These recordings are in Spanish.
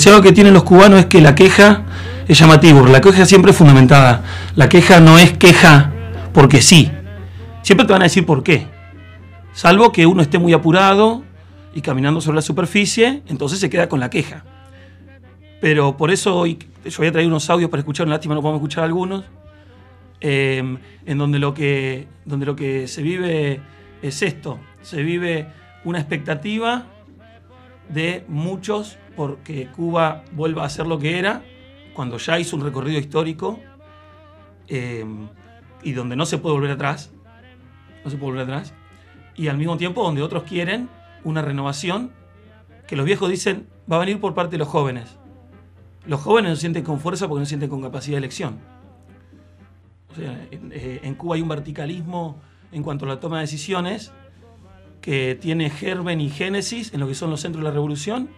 Que tienen los cubanos es que la queja es llamativo, la queja siempre es fundamentada. La queja no es queja porque sí. Siempre te van a decir por qué. Salvo que uno esté muy apurado y caminando sobre la superficie, entonces se queda con la queja. Pero por eso hoy yo voy a traer unos audios para escuchar, lástima no podemos escuchar algunos, eh, en donde lo, que, donde lo que se vive es esto, se vive una expectativa de muchos porque Cuba vuelva a ser lo que era, cuando ya hizo un recorrido histórico eh, y donde no se puede volver atrás, no se puede volver atrás, y al mismo tiempo donde otros quieren una renovación que los viejos dicen va a venir por parte de los jóvenes. Los jóvenes no se sienten con fuerza porque no se sienten con capacidad de elección. O sea, en, eh, Cuba hay un verticalismo en cuanto a la toma de decisiones que tiene germen y génesis en lo que son los centros de la revolución,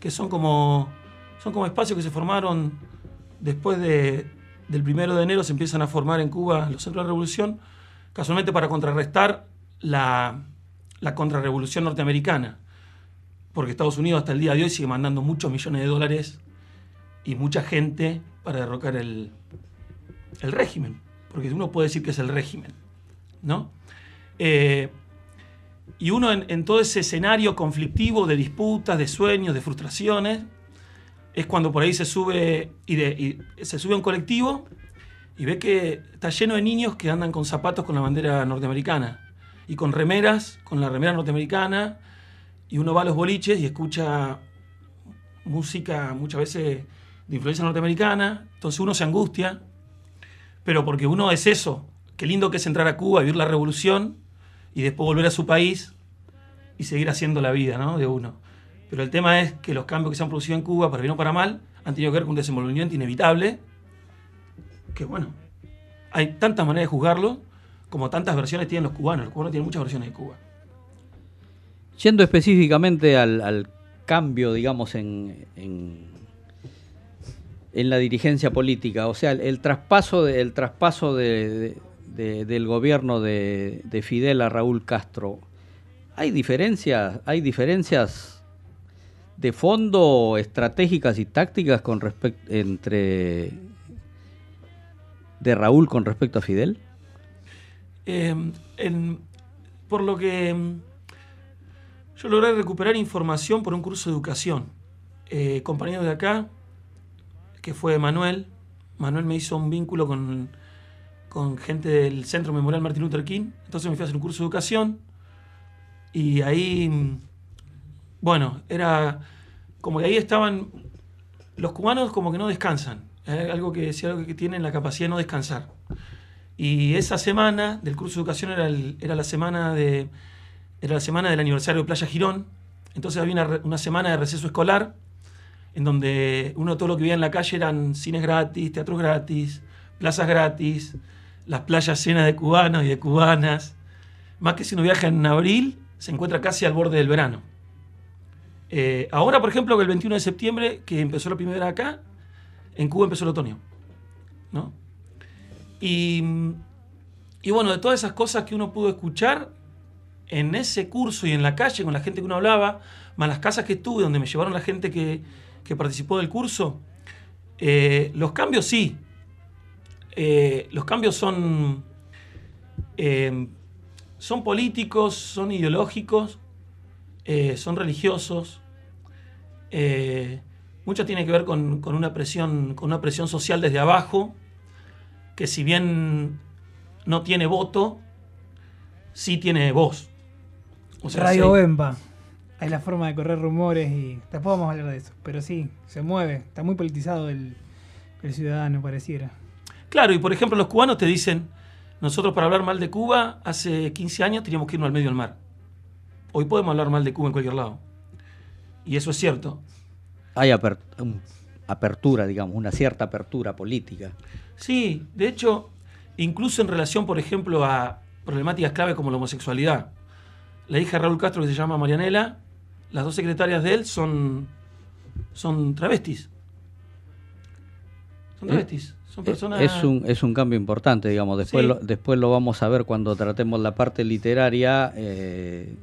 que son como, son como espacios que se formaron después de, del primero de enero, se empiezan a formar en Cuba los centros de revolución, casualmente para contrarrestar la, la contrarrevolución norteamericana, porque Estados Unidos hasta el día de hoy sigue mandando muchos millones de dólares y mucha gente para derrocar el, el régimen, porque uno puede decir que es el régimen, ¿no? Eh, y uno en, todo ese escenario conflictivo de disputas, de sueños, de frustraciones, es cuando por ahí se sube y, se sube a un colectivo y ve que está lleno de niños que andan con zapatos con la bandera norteamericana y con remeras, con la remera norteamericana, y uno va a los boliches y escucha música muchas veces de influencia norteamericana, entonces uno se angustia, pero porque uno es eso, qué lindo que es entrar a Cuba, vivir la revolución, y después volver a su país y seguir haciendo la vida ¿no? de uno. Pero el tema es que los cambios que se han producido en Cuba, para bien o para mal, han tenido que ver con un desenvolvimiento inevitable, que bueno, hay tantas maneras de juzgarlo como tantas versiones tienen los cubanos. Los cubanos tienen muchas versiones de Cuba. Yendo específicamente al, cambio, digamos, en, en, la dirigencia política, o sea, el, traspaso, el traspaso de, del gobierno de, Fidel a Raúl Castro, ¿hay diferencias, hay diferencias de fondo estratégicas y tácticas con respecto entre de Raúl con respecto a Fidel? Em, por lo que em, yo logré recuperar información por un curso de educación. Eh, compañero de acá, que fue Manuel, Manuel me hizo un vínculo con con gente del Centro Memorial Martin Luther King. Entonces me fui a hacer un curso de educación y ahí, bueno, era como que ahí estaban, los cubanos como que no descansan, algo que decía algo que tienen la capacidad de no descansar. Y esa semana del curso de educación era, era la semana de era la semana del aniversario de Playa Girón, entonces había una, una semana de receso escolar en donde uno todo lo que veía en la calle eran cines gratis, teatros gratis, plazas gratis, las playas llenas de cubanos y de cubanas. Más que si uno viaja en abril, se encuentra casi al borde del verano. Eh, ahora, por ejemplo, que el 21 de septiembre, que empezó la primavera acá, en Cuba empezó el otoño. ¿no? Y, y, bueno, de todas esas cosas que uno pudo escuchar en ese curso y en la calle con la gente que uno hablaba, más las casas que estuve, donde me llevaron la gente que, que participó del curso, eh, los cambios sí, eh, los cambios son, eh, son políticos, son ideológicos, eh, son religiosos. mucho tiene que ver con, una presión, con una presión social desde abajo, que si bien no tiene voto, sí tiene voz. O sea, Radio Bemba. Hay la forma de correr rumores y después vamos a hablar de eso. Pero sí, se mueve. Está muy politizado el ciudadano, pareciera. Claro, y por ejemplo los cubanos te dicen, nosotros para hablar mal de Cuba hace 15 años teníamos que irnos al medio del mar. Hoy podemos hablar mal de Cuba en cualquier lado. Y eso es cierto. Hay apertura, digamos, una cierta apertura política. Sí, de hecho, incluso en relación, por ejemplo, a problemáticas clave como la homosexualidad. La hija de Raúl Castro, que se llama Marianela, las dos secretarias de él son, son travestis. Son travestis. Es un, es un cambio importante, digamos. Después, lo, después lo vamos a ver cuando tratemos la parte literaria. Eh,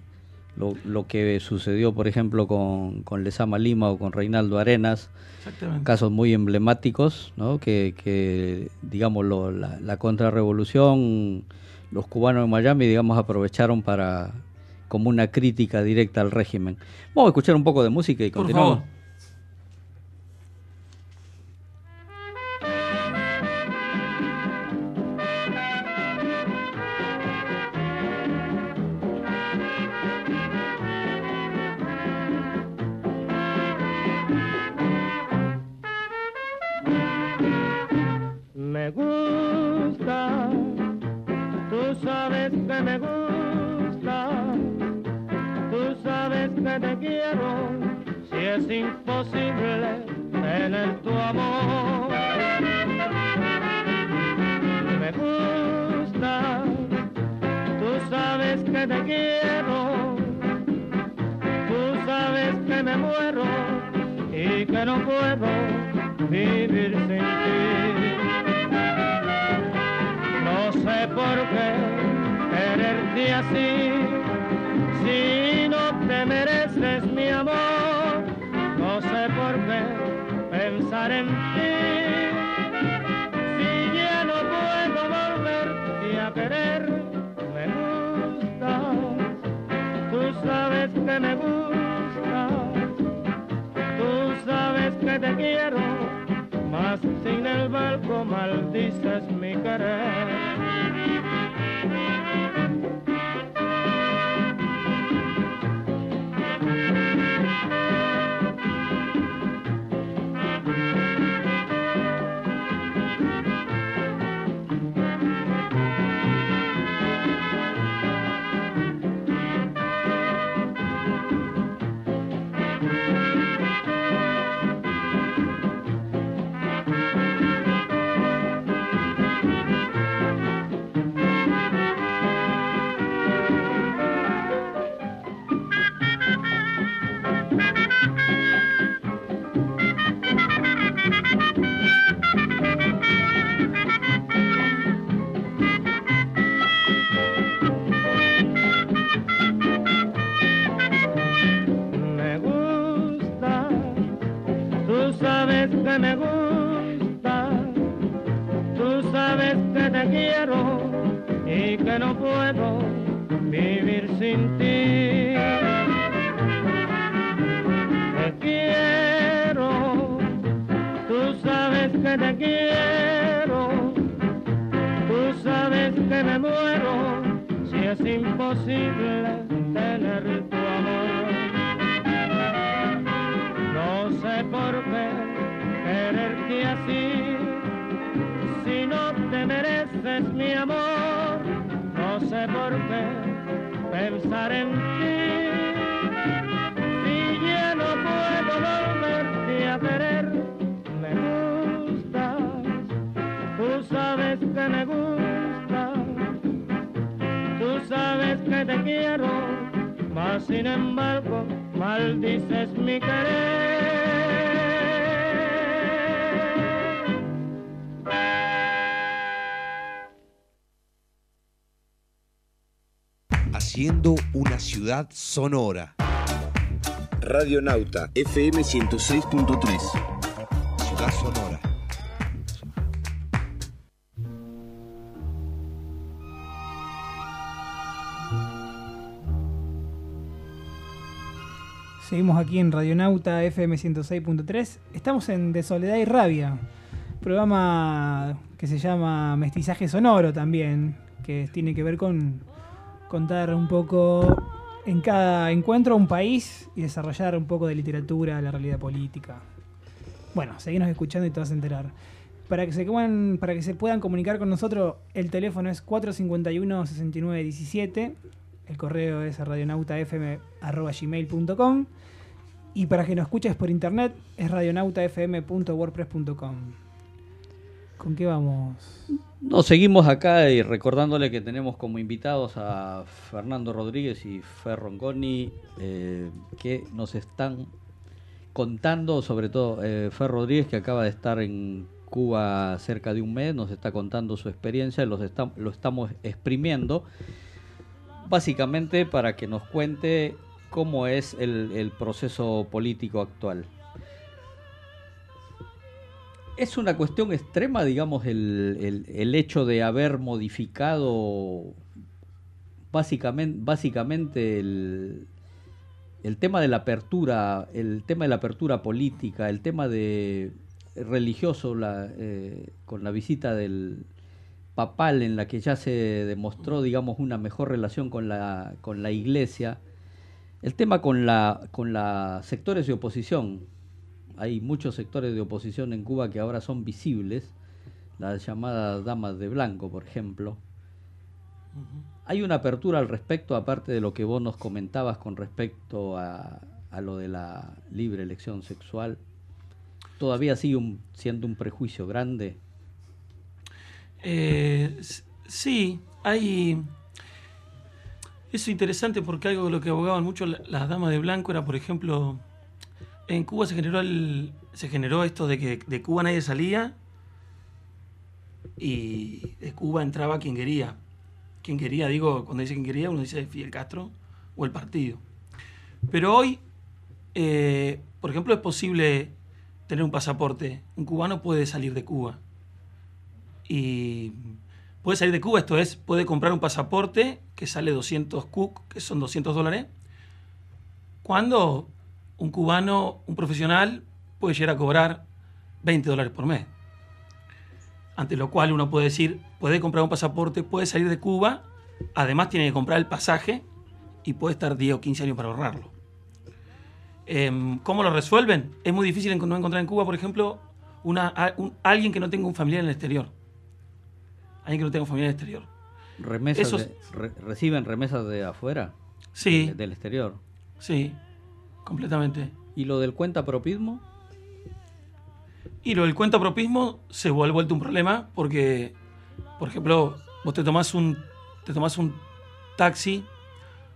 lo, que sucedió, por ejemplo, con, con Lezama Lima o con Reinaldo Arenas, casos muy emblemáticos, ¿no? que, digamos, la, la, contrarrevolución, los cubanos en Miami, digamos, aprovecharon para como una crítica directa al régimen. Vamos a escuchar un poco de música y continuamos. que te quiero, tú sabes que me muero y que no puedo vivir sin ti. No sé por qué quererte así, si no te mereces mi amor, no sé por qué pensar en ti sin el barco maldices mi querer. Sonora. Radionauta FM 106.3. Ciudad Sonora. Seguimos aquí en Radionauta FM 106.3. Estamos en De Soledad y Rabia, programa que se llama Mestizaje Sonoro también, que tiene que ver con contar un poco en cada encuentro un país y desarrollar un poco de literatura, la realidad política. Bueno, seguimos escuchando y te vas a enterar. Para que, se para que se puedan comunicar con nosotros, el teléfono es 451-6917, el correo es radionautafm.gmail.com y para que nos escuches por internet es radionautafm.wordpress.com. ¿Con qué vamos? Nos seguimos acá y recordándole que tenemos como invitados a Fernando Rodríguez y Ferrongoni eh, que nos están contando, sobre todo eh, Fer Rodríguez que acaba de estar en Cuba cerca de un mes, nos está contando su experiencia, los lo estamos exprimiendo. básicamente para que nos cuente cómo es el proceso político actual. Es una cuestión extrema, digamos, el, el- hecho de haber modificado básicamente, básicamente el, el tema de la apertura, el tema de la apertura política, el tema de religioso eh, con la visita del papal en la que ya se demostró, digamos, una mejor relación con la, con la iglesia, el tema con la con los sectores de oposición. Hay muchos sectores de oposición en Cuba que ahora son visibles, las llamadas damas de blanco, por ejemplo. ¿Hay una apertura al respecto, aparte de lo que vos nos comentabas con respecto a, a lo de la libre elección sexual? ¿Todavía sigue un- siendo un prejuicio grande? Eh, sí, hay. Eso es interesante porque algo de lo que abogaban mucho la- las damas de blanco era, por ejemplo, en Cuba se generó el, se generó esto de que de Cuba nadie salía y de Cuba entraba quien quería. Quien quería, digo, cuando dice quien quería, uno dice Fidel Castro o el partido. Pero hoy, eh, por ejemplo, es posible tener un pasaporte. Un cubano puede salir de Cuba y puede salir de Cuba, esto es, puede comprar un pasaporte que sale 200 CUC, que son 200 dólares, cuando un cubano, un profesional, puede llegar a cobrar 20 dólares por mes. Ante lo cual uno puede decir, puede comprar un pasaporte, puede salir de Cuba, además tiene que comprar el pasaje y puede estar 10 o 15 años para ahorrarlo. Em, ¿Cómo lo resuelven? Es muy difícil no encontrar en Cuba, por ejemplo, una, un- alguien que no tenga un familiar en el exterior. Alguien que no tenga un familiar en el exterior. ¿Remesas Esos- de- re- ¿Reciben remesas de afuera? Sí, De- del exterior. sí, completamente. ¿Y lo del cuenta propismo? Y lo del cuentapropismo se vuelve vuelto un problema porque, por ejemplo, vos te tomás un, te tomás un taxi,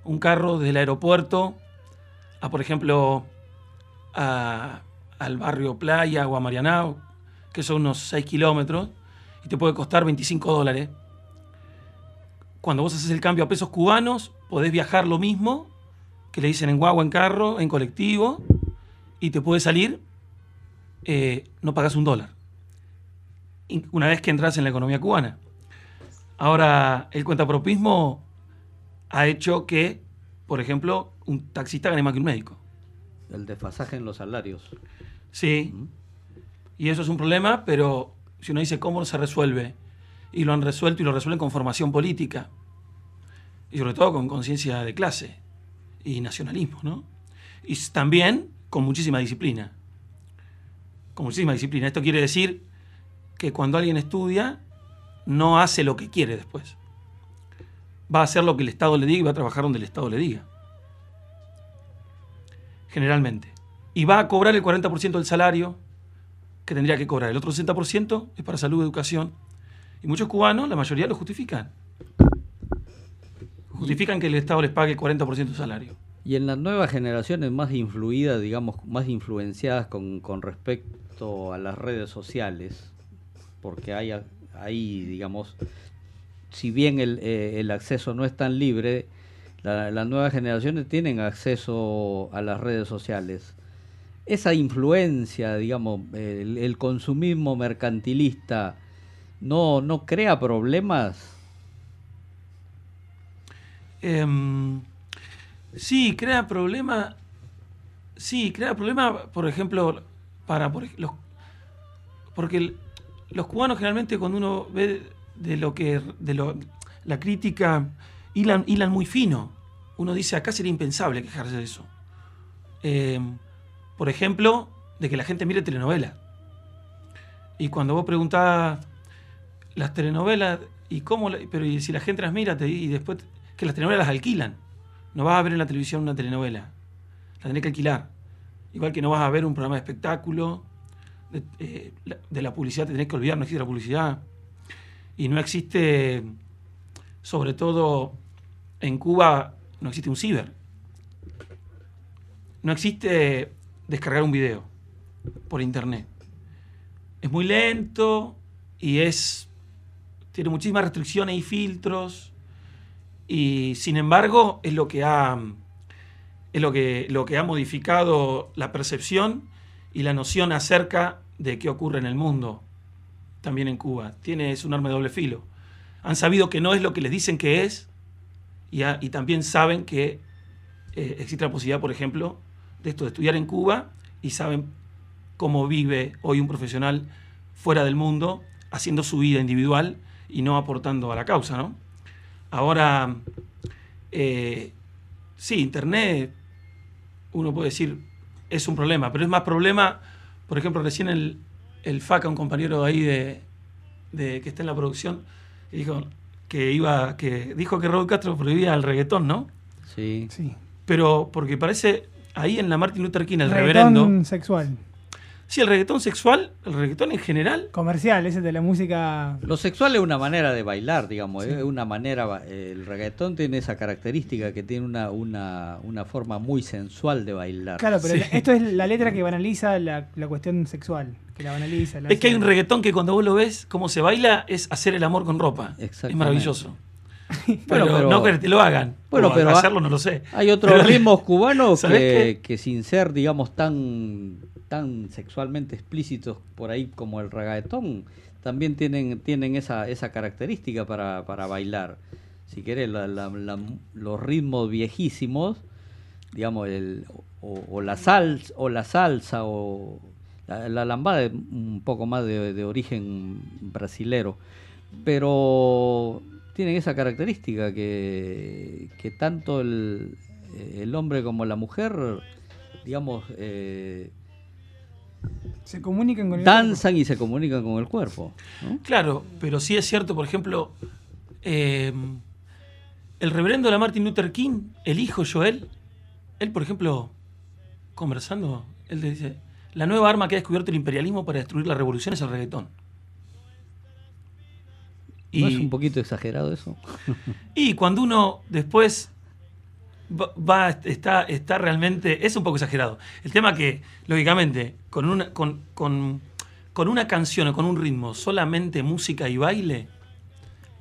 un carro desde el aeropuerto a, por ejemplo, a- al barrio Playa o a Marianao, que son unos 6 kilómetros, y te puede costar 25 dólares. Cuando vos haces el cambio a pesos cubanos, podés viajar lo mismo que le dicen en guagua, en carro, en colectivo, y te puede salir eh, no pagas un dólar. Una vez que entras en la economía cubana. Ahora, el cuentapropismo ha hecho que, por ejemplo, un taxista gane más que un médico. El desfasaje en los salarios. Sí. Y eso es un problema, pero si uno dice cómo se resuelve, y lo han resuelto y lo resuelven con formación política, y sobre todo con conciencia de clase y nacionalismo, ¿no? Y también con muchísima disciplina. Con muchísima disciplina. Esto quiere decir que cuando alguien estudia, no hace lo que quiere después. Va a hacer lo que el Estado le diga y va a trabajar donde el Estado le diga. Generalmente. Y va a cobrar el 40% del salario que tendría que cobrar. El otro 60% es para salud y educación. Y muchos cubanos, la mayoría lo justifican. Justifican que el Estado les pague el 40% del salario. Y en las nuevas generaciones más influidas, digamos, más influenciadas con, con respecto a las redes sociales, porque hay, a- hay digamos, si bien el, eh, el acceso no es tan libre, la- las nuevas generaciones tienen acceso a las redes sociales. Esa influencia, digamos, el, el consumismo mercantilista, no, no crea problemas. Em, sí, crea problema. Sí, crea problema, por ejemplo, para por los, porque los cubanos generalmente cuando uno ve de lo que de lo, la crítica hilan, hilan muy fino. Uno dice acá sería impensable quejarse de eso. Em, por ejemplo, de que la gente mire telenovelas. Y cuando vos preguntás las telenovelas y cómo, pero y si la gente las mira te- y después que las telenovelas las alquilan. No vas a ver en la televisión una telenovela. La tenés que alquilar. Igual que no vas a ver un programa de espectáculo. De, eh, de la publicidad te tenés que olvidar, no existe la publicidad. Y no existe, sobre todo en Cuba, no existe un ciber. No existe descargar un video por internet. Es muy lento y es tiene muchísimas restricciones y filtros Y sin embargo, es lo que ha, es lo que, lo que ha modificado la percepción y la noción acerca de qué ocurre en el mundo, también en Cuba. Tiene, es un arma de doble filo. Han sabido que no es lo que les dicen que es y, y también saben que eh, existe la posibilidad, por ejemplo, de esto, de estudiar en Cuba y saben cómo vive hoy un profesional fuera del mundo, haciendo su vida individual y no aportando a la causa, ¿no? Ahora, eh, sí, Internet, uno puede decir, es un problema, pero es más problema, por ejemplo, recién el, el FACA, un compañero ahí de, de- que está en la producción, dijo que iba, que dijo que Raúl Castro prohibía el reggaetón, ¿no? Sí. Sí. Pero porque parece ahí en la Martin Luther King, el Reggaetón reverendo. sexual. Sí, el reggaetón sexual, el reggaetón en general. Comercial, ese de la música. Lo sexual es una manera de bailar, digamos, es una manera, el reggaetón tiene esa característica que tiene una, una, una forma muy sensual de bailar. Claro, pero Sí. esto es la letra que banaliza la, la cuestión sexual. Que la banaliza. la Es que hay un reggaetón que cuando vos lo ves, cómo se baila, es hacer el amor con ropa. Es Exactamente. maravilloso. Bueno, pero, pero- no que te lo hagan. Bueno, pero ha- hacerlo no lo sé. Hay otros Pero- ritmos cubanos ¿Sabés que, que sin ser, digamos, tan, tan sexualmente explícitos por ahí como el reggaetón, también tienen, tienen esa, esa característica para, para bailar. Si querés, los ritmos viejísimos, digamos, el, o, la salsa, o la salsa, o la, la lambada es un poco más de, de origen brasilero, pero tienen esa característica que, que tanto el, el hombre como la mujer, digamos, eh, Se comunican con el danzan y se comunican con el cuerpo. ¿no? Claro, pero sí es cierto, por ejemplo, eh, el reverendo de la Martin Luther King, el hijo Joel, él, por ejemplo, conversando, él te dice, la nueva arma que ha descubierto el imperialismo para destruir la revolución es el reggaetón. ¿No es un poquito exagerado eso? Y cuando uno después va, va- está, está realmente. Es un poco exagerado. El tema que, lógicamente, con una, con, con- con una canción o con un ritmo, solamente música y baile.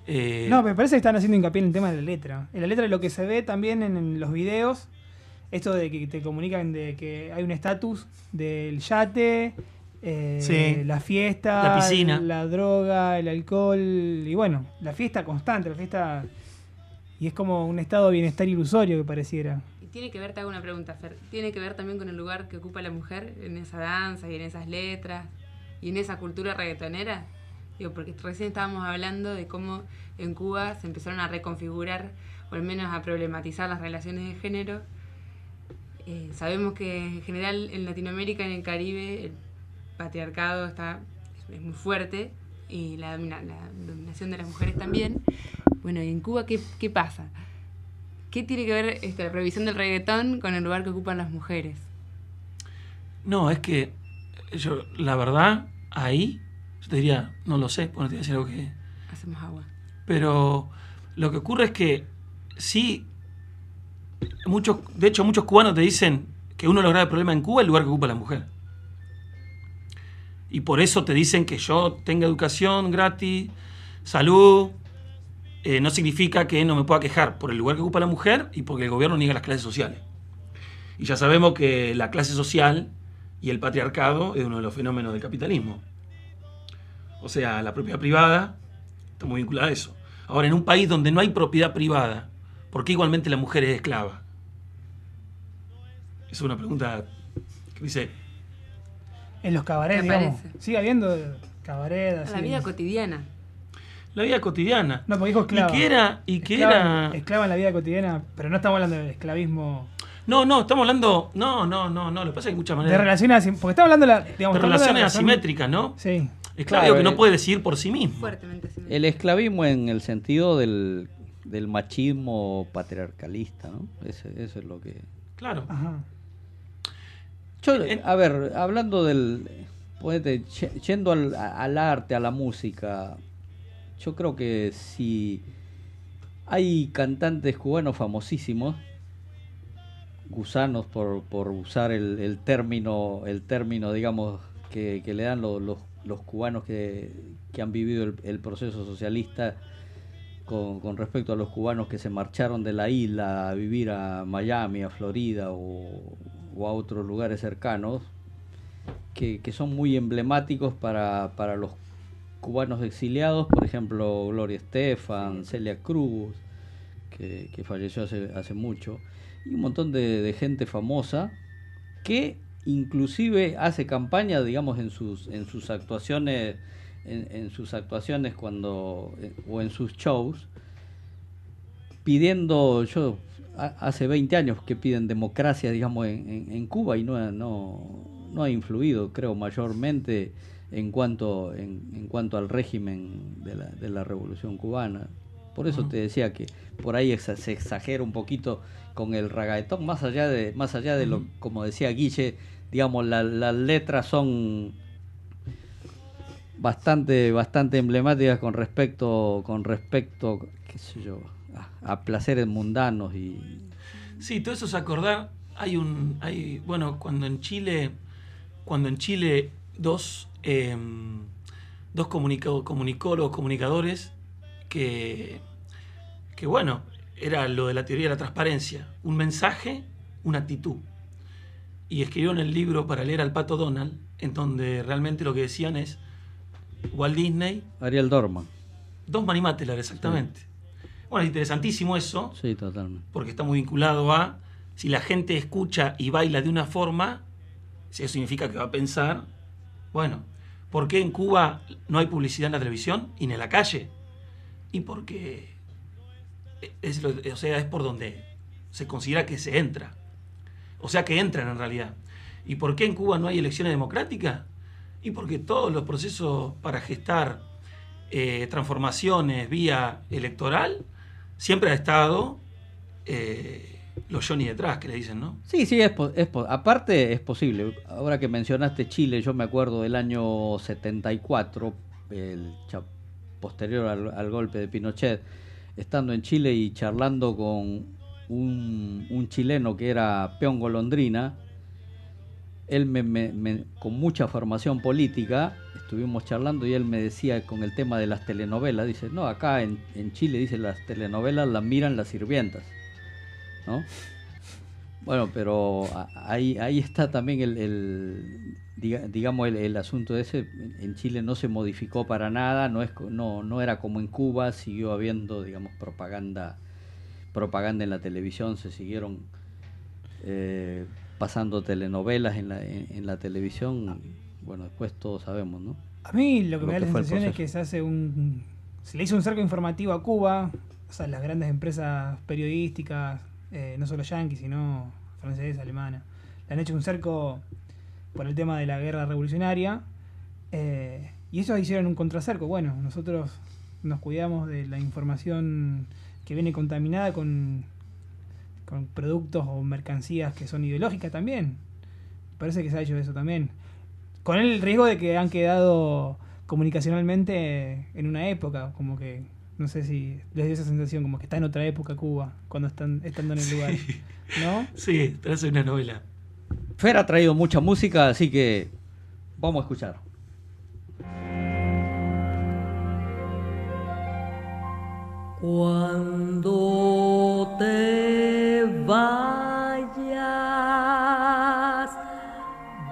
eh, No, me parece que están haciendo hincapié en el tema de la letra. En la letra lo que se ve también en, en los videos, esto de que te comunican de que hay un estatus del yate, eh, Sí. la fiesta, La piscina. la droga, el alcohol, y bueno, la fiesta constante, la fiesta... Y es como un estado de bienestar ilusorio que pareciera. Y tiene que ver, te hago una pregunta, Fer, tiene que ver también con el lugar que ocupa la mujer en esa danza y en esas letras y en esa cultura reggaetonera. Digo, porque recién estábamos hablando de cómo en Cuba se empezaron a reconfigurar, o al menos a problematizar las relaciones de género. Eh, sabemos que en general en Latinoamérica, en el Caribe, el patriarcado está, es muy fuerte y la, la dominación de las mujeres también. Bueno, ¿y en Cuba qué, qué pasa? ¿Qué tiene que ver este, la prohibición del reggaetón con el lugar que ocupan las mujeres? No, es que yo, la verdad, ahí, yo te diría, no lo sé, porque no te voy a decir algo que. Hacemos agua. Pero lo que ocurre es que sí, muchos, de hecho muchos cubanos te dicen que uno de los graves problemas en Cuba es el lugar que ocupa la mujer. Y por eso te dicen que yo tenga educación gratis, salud, eh, no significa que no me pueda quejar por el lugar que ocupa la mujer y porque el gobierno niega las clases sociales. Y ya sabemos que la clase social y el patriarcado es uno de los fenómenos del capitalismo. O sea, la propiedad privada está muy vinculada a eso. Ahora, en un país donde no hay propiedad privada, ¿por qué igualmente la mujer es esclava? Es una pregunta que dice, En los cabarets, digamos. Sigue habiendo cabaret. así. La vida cotidiana. La vida cotidiana. No, porque dijo esclava. Y que era, y que esclava, era... esclava en la vida cotidiana, pero no estamos hablando del esclavismo. No, no, estamos hablando... No, no, no, no, lo que pasa es que hay muchas De maneras... relaciones, asim- porque estamos hablando de, la, digamos, de de relaciones asimétricas, ¿no? Sí. Esclavo Claro, que no eh. puede decidir por sí mismo. Fuertemente. El esclavismo en el sentido del, del machismo patriarcalista, ¿no? Ese- eso es lo que... Claro. Ajá. Yo, En- a ver, hablando del. ponete, yendo al, al arte, a la música, yo creo que si hay cantantes cubanos famosísimos, gusanos por, por usar el, término, el término, digamos, que, le dan lo- los, los cubanos que, que han vivido el, el proceso socialista con, con respecto a los cubanos que se marcharon de la isla a vivir a Miami, a Florida o, o a otros lugares cercanos, que, que son muy emblemáticos para, para los cubanos exiliados, por ejemplo, Gloria Estefan, Celia Cruz, que, que falleció hace, hace mucho, y un montón de, de gente famosa que inclusive hace campaña, digamos, en sus, en sus actuaciones, en, en sus actuaciones cuando, eh, o en sus shows, pidiendo, yo ha- hace 20 años que piden democracia, digamos, en, en- en Cuba y no, no, no ha influido, creo, mayormente en cuanto, en, en cuanto al régimen de la, de la revolución cubana. Por eso te decía que por ahí exa- se exagera un poquito con el ragaetón, más allá de, más allá de lo, como decía Guille, digamos, la- las letras son bastante, bastante emblemáticas con respecto, con respecto, qué sé yo, a, a placeres mundanos y Sí, todo eso es acordar. Hay un. Hay, bueno, cuando en Chile. Cuando en Chile dos. Eh, dos comunica- comunicólogos, comunicadores. Que. Que bueno. Era lo de la teoría de la transparencia. Un mensaje, una actitud. Y escribieron el libro para leer al pato Donald. En donde realmente lo que decían es. Walt Disney. Ariel Dorman. Dos Manimátelar, exactamente. Bueno, es interesantísimo eso Sí, totalmente. porque está muy vinculado a si la gente escucha y baila de una forma, si eso significa que va a pensar, bueno, ¿por qué en Cuba no hay publicidad en la televisión y en la calle? Y porque es, o sea, es por donde se considera que se entra. O sea, que entran en realidad. ¿Y por qué en Cuba no hay elecciones democráticas? Y porque todos los procesos para gestar eh, transformaciones vía electoral siempre ha estado eh, los Johnny detrás, que le dicen, ¿no? Sí, sí, es, es aparte es posible. Ahora que mencionaste Chile, yo me acuerdo del año 74, el posterior al, golpe de Pinochet, estando en Chile y charlando con un, chileno que era peón golondrina, él me, me- con mucha formación política, estuvimos charlando y él me decía con el tema de las telenovelas, dice, no, acá en Chile, dice, las telenovelas las miran las sirvientas, ¿no? Bueno, pero ahí, ahí está también el, el, diga- digamos, el, el asunto ese. En Chile no se modificó para nada, no, es, no, no era como en Cuba, siguió habiendo, digamos, propaganda, propaganda en la televisión, se siguieron eh, pasando telenovelas en la, en, en la televisión. Bueno, después todos sabemos, ¿no? A mí lo que Lo me da la sensación es que se hace un. Se le hizo un cerco informativo a Cuba, o sea, las grandes empresas periodísticas, eh, no solo yanquis, sino francesas, alemanas, le han hecho un cerco por el tema de la guerra revolucionaria, eh, y ellos hicieron un contracerco. Bueno, nosotros nos cuidamos de la información que viene contaminada con, con productos o mercancías que son ideológicas también. Parece que se ha hecho eso también. Con el riesgo de que han quedado comunicacionalmente en una época, como que, no sé si les dio esa sensación, como que está en otra época Cuba, cuando están estando en el lugar. ¿No? Sí, parece una novela. Fer ha traído mucha música, así que vamos a escuchar. Cuando te vayas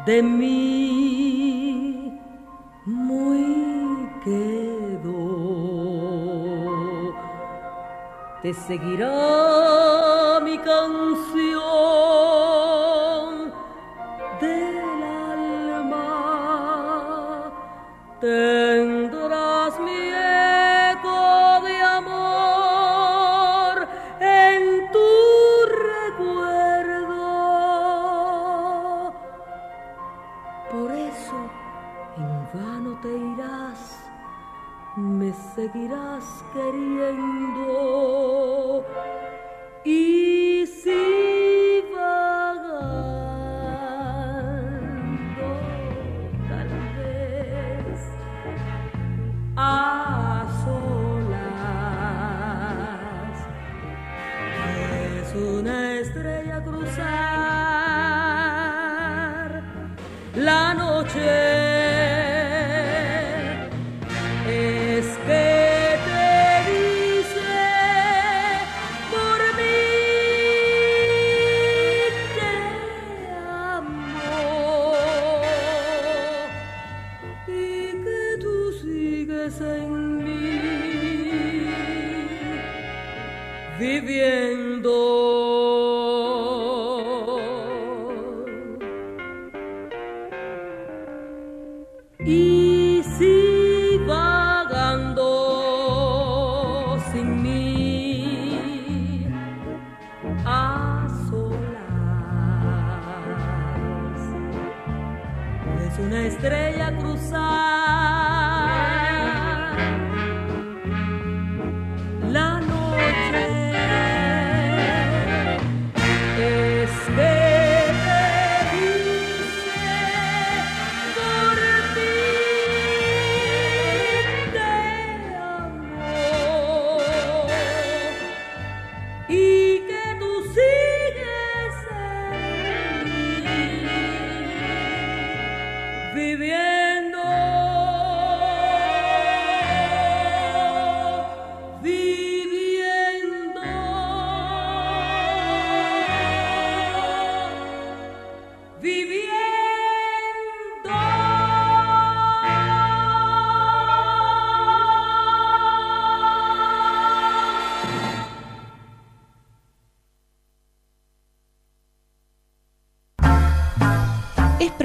de mí, muy quedo. Te seguirá mi canción del alma. Tendrás mi eco de amor en tu recuerdo. Por eso en vano te irás, me seguirás queriendo.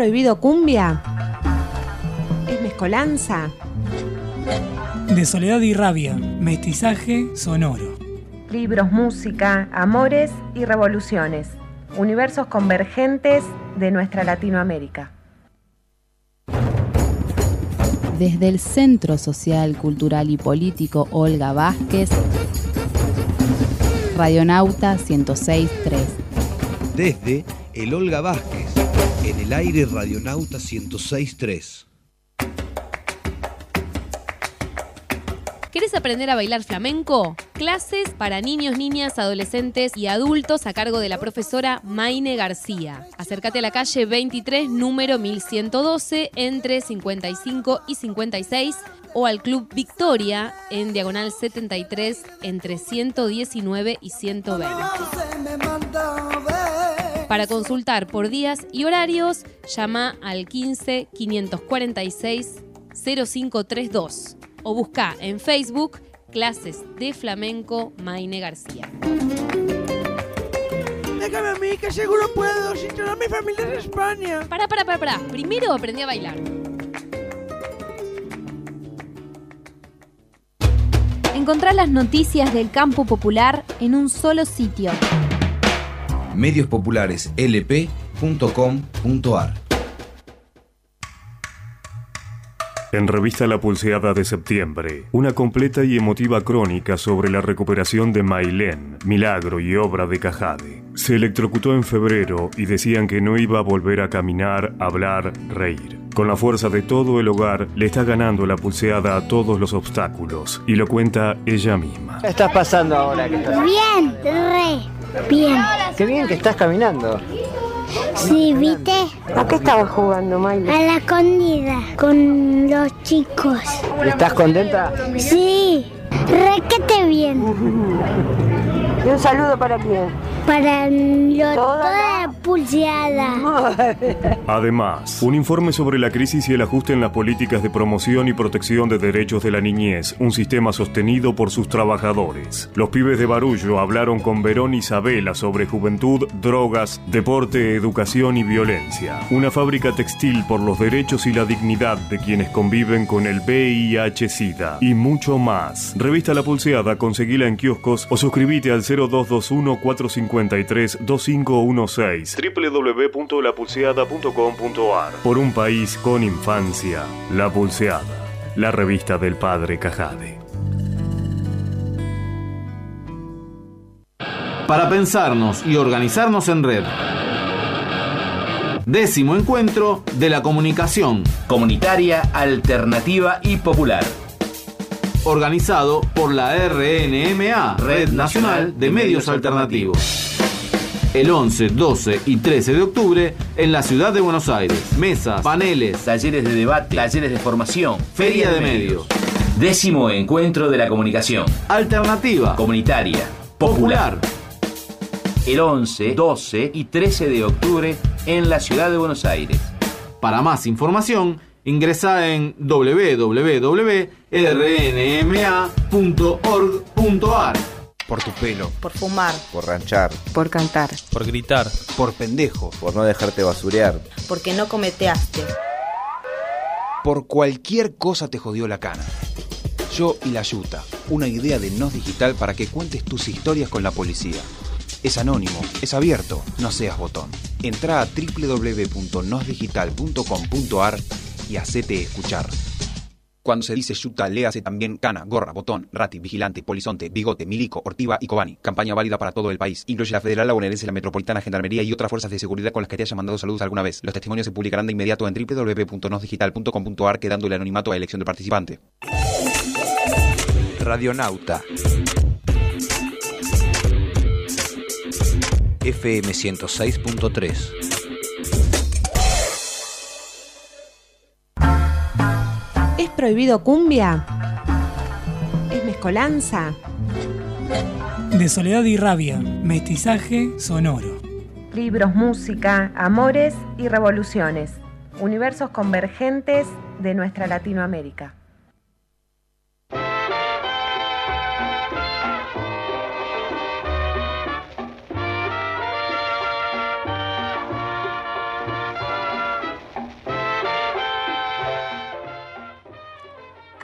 Prohibido cumbia? ¿Es mezcolanza? De soledad y rabia, mestizaje sonoro. Libros, música, amores y revoluciones. Universos convergentes de nuestra Latinoamérica. Desde el Centro Social, Cultural y Político Olga Vázquez, Radionauta 106.3. Desde el Olga Vázquez, en el aire Radionauta 106.3. ¿Querés aprender a bailar flamenco? Clases para niños, niñas, adolescentes y adultos a cargo de la profesora Maine García. Acércate a la calle 23, número 1112, entre 55 y 56, o al Club Victoria, en diagonal 73, entre 119 y 120. Para consultar por días y horarios, llama al 15 546 0532 o busca en Facebook Clases de Flamenco Maine García. Déjame a mí, que seguro puedo, si toda mi familia es de España. Para, para, para, para. Primero aprendí a bailar. Encontrá las noticias del campo popular en un solo sitio. mediospopulareslp.com.ar En Revista La Pulseada de septiembre, una completa y emotiva crónica sobre la recuperación de Mailén, milagro y obra de Cajade. Se electrocutó en febrero y decían que no iba a volver a caminar, hablar, reír. Con la fuerza de todo el hogar, le está ganando la pulseada a todos los obstáculos, y lo cuenta ella misma. ¿Qué estás pasando ahora? ¿Qué estás- Bien, re, bien. Qué bien que estás caminando. Sí, ¿viste? ¿A qué estabas jugando, Miley? A la escondida con los chicos. ¿Estás contenta? Sí, requete bien. ¿Y un saludo para quién? Para lo, toda la pulseada. Además, un informe sobre la crisis y el ajuste en las políticas de promoción y protección de derechos de la niñez, un sistema sostenido por sus trabajadores. Los pibes de Barullo hablaron con Verón Isabela sobre juventud, drogas, deporte, educación y violencia. Una fábrica textil por los derechos y la dignidad de quienes conviven con el VIH-Sida y mucho más. Revista La Pulseada, conseguila en kioscos o suscríbete al 0221 453 2516 www.lapulseada.com.ar Por un país con infancia, La Pulseada, la revista del padre Cajade. Para pensarnos y organizarnos en red. Décimo encuentro de la comunicación Comunitaria, alternativa y popular. Organizado por la RNMA, Red Nacional de Medios Alternativos. El 11, 12 y 13 de octubre en la ciudad de Buenos Aires. Mesas, paneles, Talleres de debate, talleres de formación, feria de medios. Décimo encuentro de la comunicación. Alternativa, Comunitaria, popular. El 11, 12 y 13 de octubre en la ciudad de Buenos Aires. Para más información, Ingresa en www.rnma.org.ar. Por tu pelo. Por fumar. Por ranchar. Por cantar. Por gritar. Por pendejo. Por no dejarte basurear. Porque no cometeaste. Por cualquier cosa te jodió la cana. Yo y la Yuta, una idea de Nos Digital para que cuentes tus historias con la policía. Es anónimo, es abierto, no seas botón. Entra a www.nosdigital.com.ar y hacete escuchar. Cuando se dice yuta, léase también cana, gorra, botón, rati, vigilante, polizonte, bigote, milico, ortiva y cobani. Campaña válida para todo el país. Incluye la federal, la bonaerense, la metropolitana, gendarmería y otras fuerzas de seguridad con las que te hayas mandado saludos alguna vez. Los testimonios se publicarán de inmediato en www.nosdigital.com.ar quedando la anonimato a elección del participante. Radionauta. FM 106.3. prohibido cumbia? ¿Es mezcolanza? De soledad y rabia, mestizaje sonoro. Libros, música, amores y revoluciones. Universos convergentes de nuestra Latinoamérica.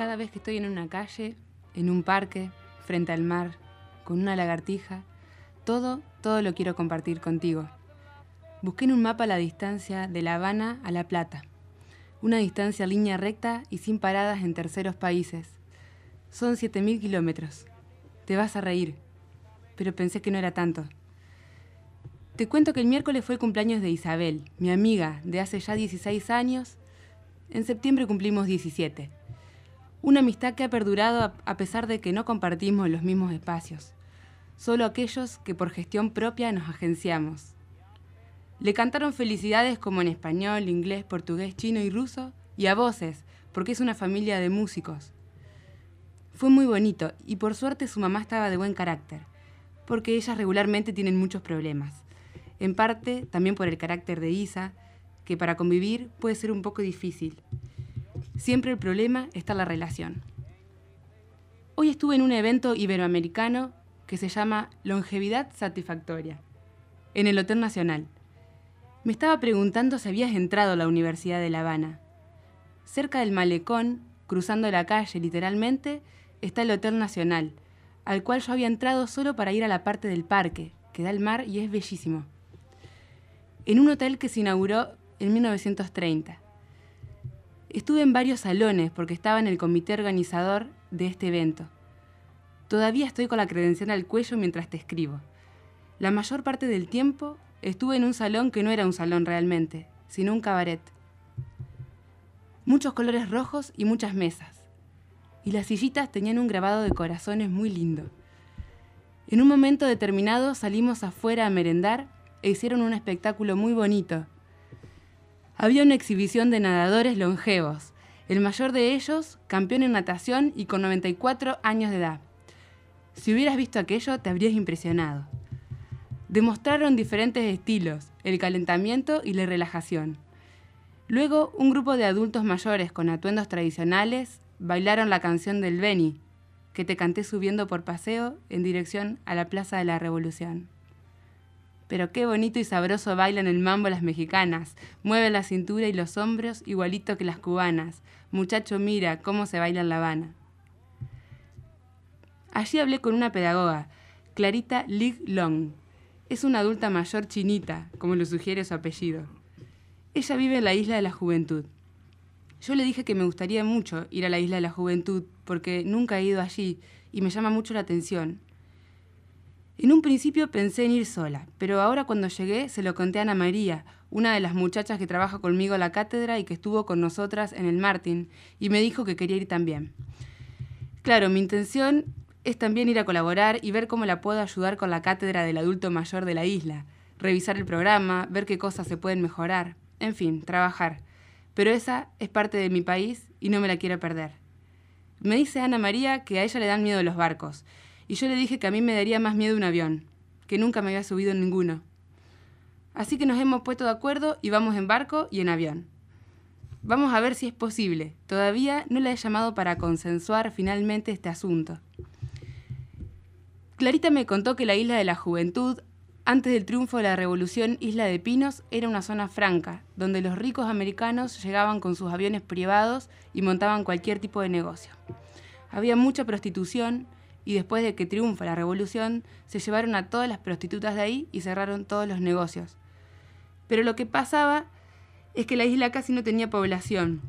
Cada vez que estoy en una calle, en un parque, frente al mar, con una lagartija, todo, todo lo quiero compartir contigo. Busqué en un mapa la distancia de La Habana a La Plata. Una distancia línea recta y sin paradas en terceros países. Son 7.000 kilómetros. Te vas a reír, pero pensé que no era tanto. Te cuento que el miércoles fue el cumpleaños de Isabel, mi amiga de hace ya 16 años. En septiembre cumplimos 17. Una amistad que ha perdurado a- pesar de que no compartimos los mismos espacios, solo aquellos que por gestión propia nos agenciamos. Le cantaron felicidades como en español, inglés, portugués, chino y ruso, y a voces, porque es una familia de músicos. Fue muy bonito, y por suerte su mamá estaba de buen carácter, porque ellas regularmente tienen muchos problemas. En parte también por el carácter de Isa, que para convivir puede ser un poco difícil. Siempre el problema está en la relación. Hoy estuve en un evento iberoamericano que se llama Longevidad Satisfactoria, en el Hotel Nacional. Me estaba preguntando si habías entrado a la Universidad de La Habana. Cerca del malecón, cruzando la calle literalmente, está el Hotel Nacional, al cual yo había entrado solo para ir a la parte del parque, que da al mar y es bellísimo. En un hotel que se inauguró en 1930. Estuve en varios salones porque estaba en el comité organizador de este evento. Todavía estoy con la credencial al cuello mientras te escribo. La mayor parte del tiempo estuve en un salón que no era un salón realmente, sino un cabaret. Muchos colores rojos y muchas mesas. Y las sillitas tenían un grabado de corazones muy lindo. En un momento determinado salimos afuera a merendar e hicieron un espectáculo muy bonito. Había una exhibición de nadadores longevos, el mayor de ellos campeón en natación y con 94 años de edad. Si hubieras visto aquello, te habrías impresionado. Demostraron diferentes estilos, el calentamiento y la relajación. Luego, un grupo de adultos mayores con atuendos tradicionales bailaron la canción del Beni, que te canté subiendo por paseo en dirección a la Plaza de la Revolución. Pero qué bonito y sabroso bailan el mambo las mexicanas. Mueven la cintura y los hombros igualito que las cubanas. Muchacho, mira cómo se baila en La Habana. Allí hablé con una pedagoga, Clarita Lig Long. Es una adulta mayor chinita, como lo sugiere su apellido. Ella vive en la Isla de la Juventud. Yo le dije que me gustaría mucho ir a la Isla de la Juventud porque nunca he ido allí y me llama mucho la atención. En un principio pensé en ir sola, pero ahora cuando llegué se lo conté a Ana María, una de las muchachas que trabaja conmigo en la cátedra y que estuvo con nosotras en el Martin, y me dijo que quería ir también. Claro, mi intención es también ir a colaborar y ver cómo la puedo ayudar con la cátedra del adulto mayor de la isla, revisar el programa, ver qué cosas se pueden mejorar, en fin, trabajar. Pero esa es parte de mi país y no me la quiero perder. Me dice Ana María que a ella le dan miedo los barcos, y yo le dije que a mí me daría más miedo un avión, que nunca me había subido en ninguno. Así que nos hemos puesto de acuerdo y vamos en barco y en avión. Vamos a ver si es posible. Todavía no la he llamado para consensuar finalmente este asunto. Clarita me contó que la isla de la juventud, antes del triunfo de la revolución Isla de Pinos, era una zona franca, donde los ricos americanos llegaban con sus aviones privados y montaban cualquier tipo de negocio. Había mucha prostitución y después de que triunfa la revolución, se llevaron a todas las prostitutas de ahí y cerraron todos los negocios. Pero lo que pasaba es que la isla casi no tenía población,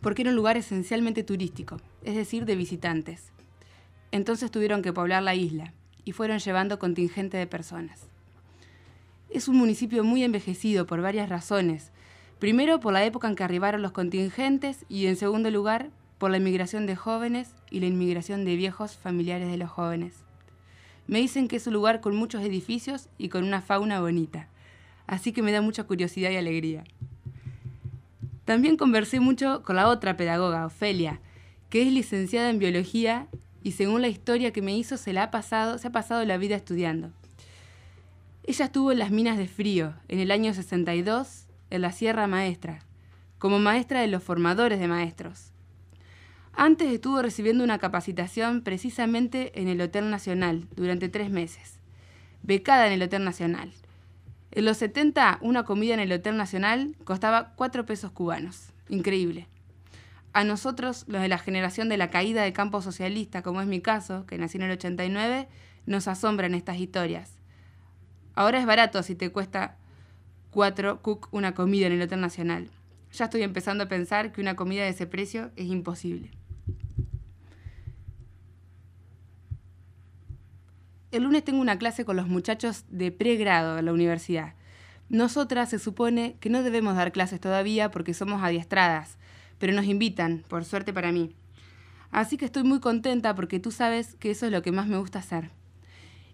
porque era un lugar esencialmente turístico, es decir, de visitantes. Entonces tuvieron que poblar la isla y fueron llevando contingente de personas. Es un municipio muy envejecido por varias razones. Primero, por la época en que arribaron los contingentes y, en segundo lugar, por la inmigración de jóvenes y la inmigración de viejos familiares de los jóvenes. Me dicen que es un lugar con muchos edificios y con una fauna bonita, así que me da mucha curiosidad y alegría. También conversé mucho con la otra pedagoga, Ofelia, que es licenciada en biología y según la historia que me hizo se la ha pasado, se ha pasado la vida estudiando. Ella estuvo en las minas de frío en el año 62 en la Sierra Maestra, como maestra de los formadores de maestros. Antes estuvo recibiendo una capacitación precisamente en el Hotel Nacional durante tres meses, becada en el Hotel Nacional. En los 70, una comida en el Hotel Nacional costaba cuatro pesos cubanos. Increíble. A nosotros, los de la generación de la caída del campo socialista, como es mi caso, que nací en el 89, nos asombran estas historias. Ahora es barato si te cuesta cuatro cook una comida en el Hotel Nacional. Ya estoy empezando a pensar que una comida de ese precio es imposible. El lunes tengo una clase con los muchachos de pregrado de la universidad. Nosotras se supone que no debemos dar clases todavía porque somos adiestradas, pero nos invitan, por suerte para mí. Así que estoy muy contenta porque tú sabes que eso es lo que más me gusta hacer.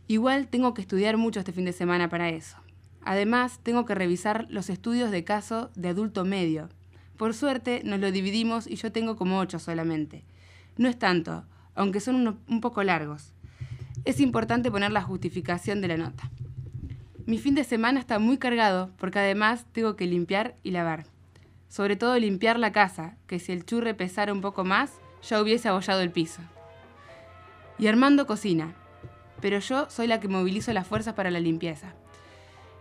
Igual tengo que estudiar mucho este fin de semana para eso. Además, tengo que revisar los estudios de caso de adulto medio. Por suerte, nos lo dividimos y yo tengo como ocho solamente. No es tanto, aunque son un poco largos. Es importante poner la justificación de la nota. Mi fin de semana está muy cargado porque además tengo que limpiar y lavar. Sobre todo limpiar la casa, que si el churre pesara un poco más, ya hubiese abollado el piso. Y Armando cocina, pero yo soy la que movilizo las fuerzas para la limpieza.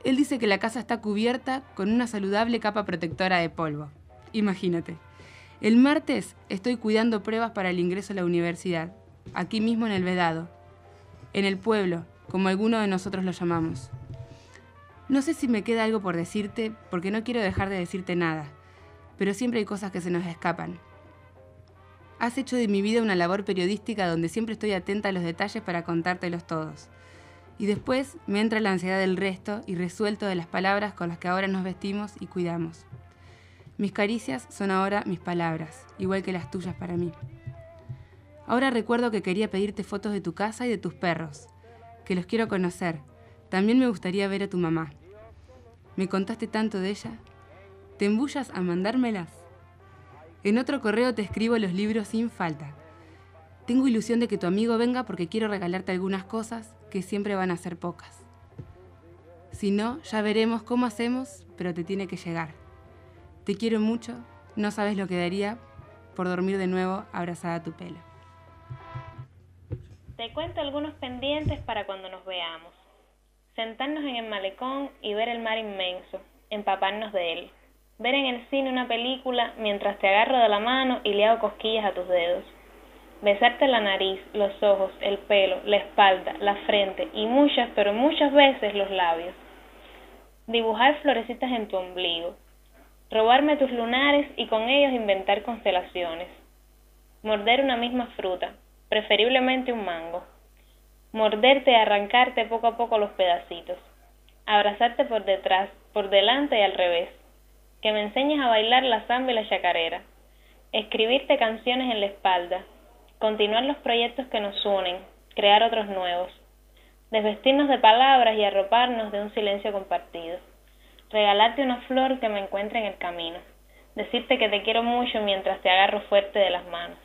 Él dice que la casa está cubierta con una saludable capa protectora de polvo. Imagínate. El martes estoy cuidando pruebas para el ingreso a la universidad, aquí mismo en el Vedado, en el pueblo, como algunos de nosotros lo llamamos. No sé si me queda algo por decirte, porque no quiero dejar de decirte nada, pero siempre hay cosas que se nos escapan. Has hecho de mi vida una labor periodística donde siempre estoy atenta a los detalles para contártelos todos. Y después me entra la ansiedad del resto y resuelto de las palabras con las que ahora nos vestimos y cuidamos. Mis caricias son ahora mis palabras, igual que las tuyas para mí. Ahora recuerdo que quería pedirte fotos de tu casa y de tus perros, que los quiero conocer. También me gustaría ver a tu mamá. ¿Me contaste tanto de ella? ¿Te embullas a mandármelas? En otro correo te escribo los libros sin falta. Tengo ilusión de que tu amigo venga porque quiero regalarte algunas cosas que siempre van a ser pocas. Si no, ya veremos cómo hacemos, pero te tiene que llegar. Te quiero mucho, no sabes lo que daría por dormir de nuevo abrazada a tu pelo. Te cuento algunos pendientes para cuando nos veamos. Sentarnos en el malecón y ver el mar inmenso, empaparnos de él. Ver en el cine una película mientras te agarro de la mano y le hago cosquillas a tus dedos. Besarte la nariz, los ojos, el pelo, la espalda, la frente y muchas, pero muchas veces los labios. Dibujar florecitas en tu ombligo. Robarme tus lunares y con ellos inventar constelaciones. Morder una misma fruta, preferiblemente un mango. Morderte y arrancarte poco a poco los pedacitos. Abrazarte por detrás, por delante y al revés. Que me enseñes a bailar la samba y la chacarera. Escribirte canciones en la espalda. Continuar los proyectos que nos unen. Crear otros nuevos. Desvestirnos de palabras y arroparnos de un silencio compartido. Regalarte una flor que me encuentre en el camino. Decirte que te quiero mucho mientras te agarro fuerte de las manos.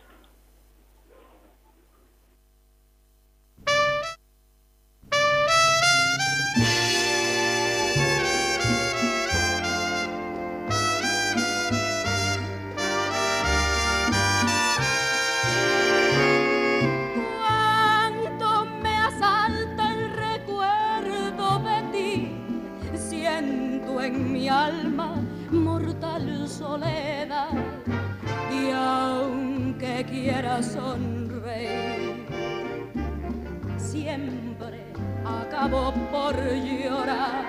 Sonreír. Siempre acabo por llorar.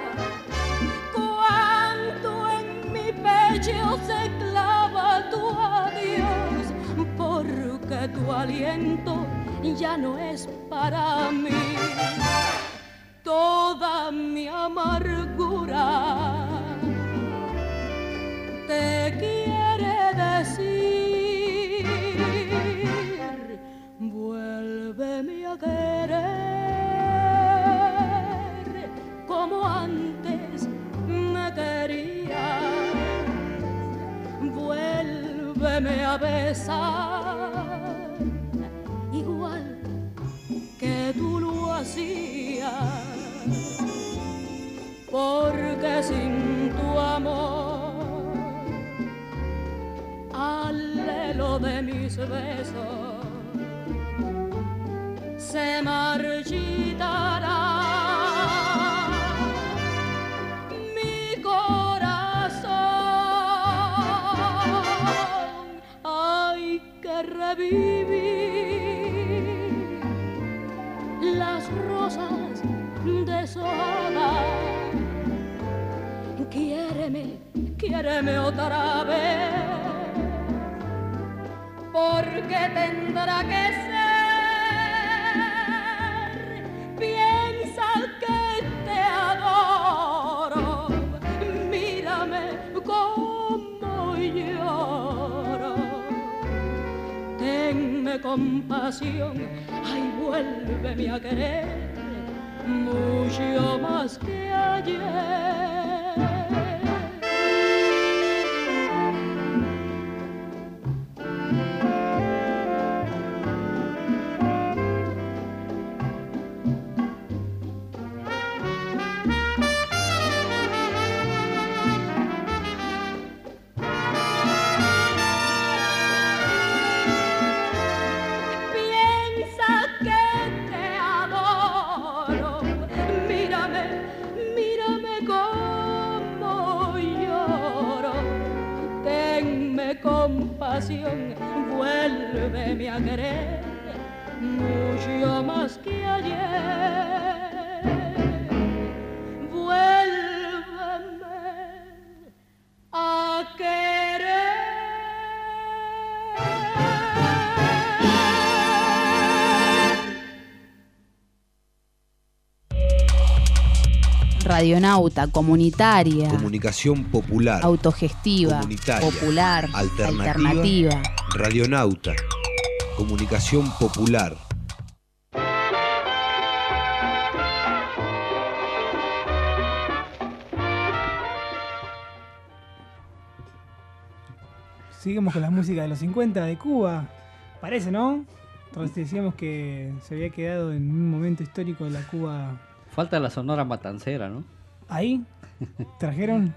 Cuánto en mi pecho se clava tu adiós, porque tu aliento ya no es para mí. Toda mi amargura querer como antes me querías, vuélveme a besar igual que tú lo hacías, porque sin tu amor alelo de mis besos se marchitará mi corazón. Hay que revivir las rosas deshojadas. Quiéreme, quiéreme otra vez porque tendrá que ser. Compasión, ay, vuélveme a querer mucho más que ayer. A querer mucho más que ayer. Vuélveme a querer. Radionauta, comunitaria, Comunicación popular. autogestiva, Comunitaria. popular, Alternativa. alternativa. Radionauta. Comunicación popular. Seguimos con la música de los 50 de Cuba. Parece, ¿no? Entonces decíamos que se había quedado en un momento histórico de la Cuba. Falta la sonora matancera, ¿no? Ahí trajeron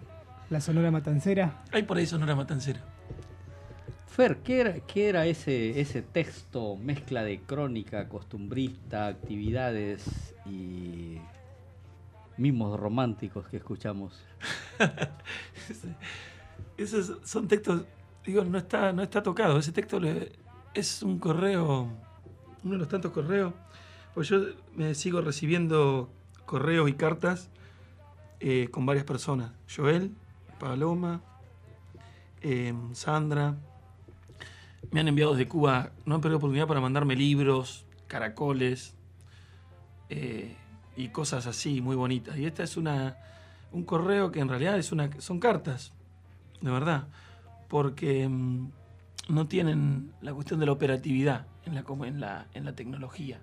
la Sonora Matancera. Hay por ahí Sonora Matancera. Fer, ¿qué era, qué era ese, ese texto, mezcla de crónica, costumbrista, actividades y mimos románticos que escuchamos? Esos son textos, digo, no está, no está tocado. Ese texto es un correo, uno de los tantos correos. Pues yo me sigo recibiendo correos y cartas eh, con varias personas. Joel, Paloma, eh, Sandra. Me han enviado desde Cuba, no han perdido oportunidad para mandarme libros, caracoles eh, y cosas así muy bonitas. Y esta es una, un correo que en realidad es una, son cartas, de verdad, porque mm, no tienen la cuestión de la operatividad en la, en la, en la tecnología.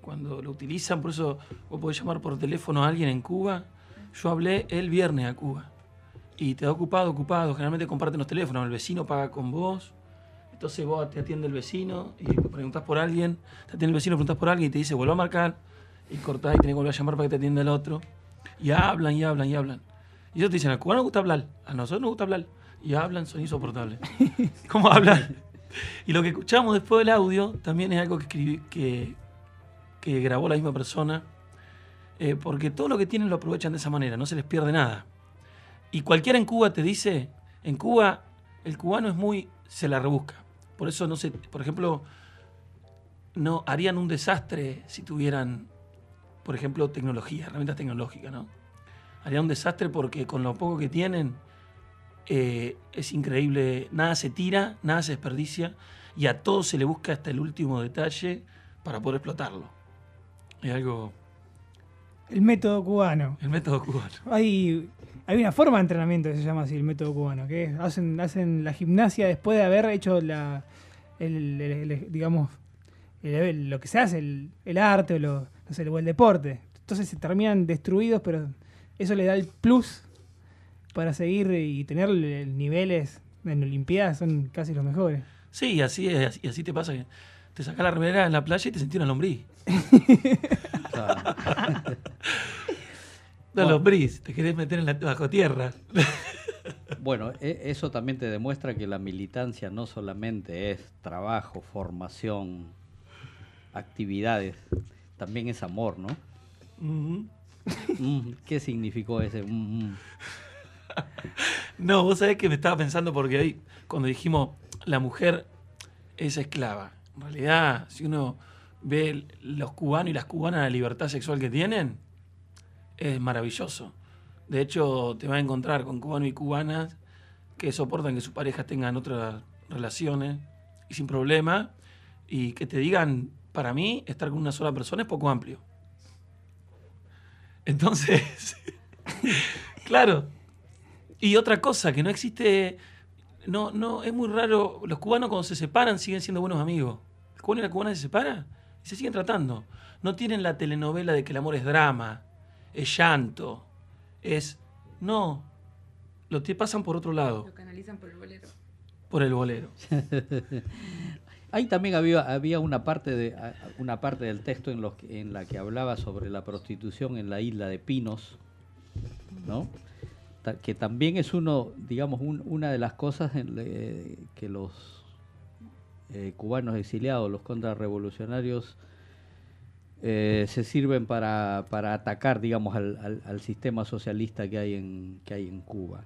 Cuando lo utilizan, por eso vos podés llamar por teléfono a alguien en Cuba. Yo hablé el viernes a Cuba y te da ocupado, ocupado. Generalmente comparten los teléfonos, el vecino paga con vos. Entonces vos te atiende el vecino y preguntás por alguien, te atiende el vecino, preguntás por alguien y te dice, vuelvo a marcar y cortás y tenés que volver a llamar para que te atienda el otro. Y hablan y hablan y hablan. Y ellos te dicen, al cubano nos gusta hablar, a nosotros nos gusta hablar. Y hablan, son insoportables. ¿Cómo hablan? Y lo que escuchamos después del audio también es algo que, escribí, que, que grabó la misma persona, eh, porque todo lo que tienen lo aprovechan de esa manera, no se les pierde nada. Y cualquiera en Cuba te dice, en Cuba el cubano es muy, se la rebusca. Por eso no sé, por ejemplo, no harían un desastre si tuvieran, por ejemplo, tecnología, herramientas tecnológicas, ¿no? Harían un desastre porque con lo poco que tienen eh, es increíble, nada se tira, nada se desperdicia y a todo se le busca hasta el último detalle para poder explotarlo. Es algo, El método cubano. el método cubano. Hay, hay una forma de entrenamiento que se llama así, el método cubano, que es, hacen, hacen la gimnasia después de haber hecho la, el, el- el- digamos, lo que se hace, el, arte o, lo, no sé, el deporte. Entonces se terminan destruidos, pero eso le da el plus para seguir y tener niveles en Olimpiadas, son casi los mejores. Sí, y así es, así te pasa que te sacas la remera en la playa y te sentís una lombriz. No, Bueno. lombriz, te querés meter en la, bajo tierra. Bueno, e- eso también te demuestra que la militancia no solamente es trabajo, formación, actividades, también es amor, ¿no? Mm, ¿Qué significó ese? mm, mm? No, vos sabés que me estaba pensando porque ahí, cuando dijimos la mujer es esclava, en realidad, si uno ve los cubanos y las cubanas, la libertad sexual que tienen, es maravilloso. De hecho, te vas a encontrar con cubanos y cubanas que soportan que sus parejas tengan otras relaciones y sin problema, y que te digan, para mí, estar con una sola persona es poco amplio. Entonces, claro. Y otra cosa, que no existe, no, no, es muy raro, los cubanos cuando se separan siguen siendo buenos amigos. El cubano y la cubana se separan y se siguen tratando. No tienen la telenovela de que el amor es drama, es llanto, es... No, lo te pasan por otro lado, Lo canalizan por el bolero. por el bolero. Ahí también había, había una, parte de, una parte del texto en, los que- en la que hablaba sobre la prostitución en la isla de Pinos, ¿no? Que también es uno, digamos, un- una de las cosas en le- que los eh, cubanos exiliados, los contrarrevolucionarios, eh, se sirven para, para atacar, digamos, al, al- sistema socialista que hay en, que hay en Cuba.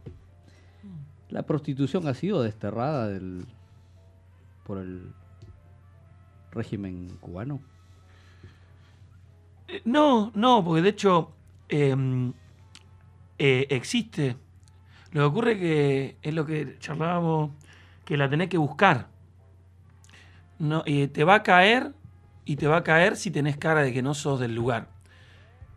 La prostitución ha sido desterrada del, por el régimen cubano. Eh, No, no, porque de hecho em, eh, existe. Lo que ocurre que es lo que charlábamos, que la tenés que buscar. No, te va a caer y te va a caer si tenés cara de que no sos del lugar.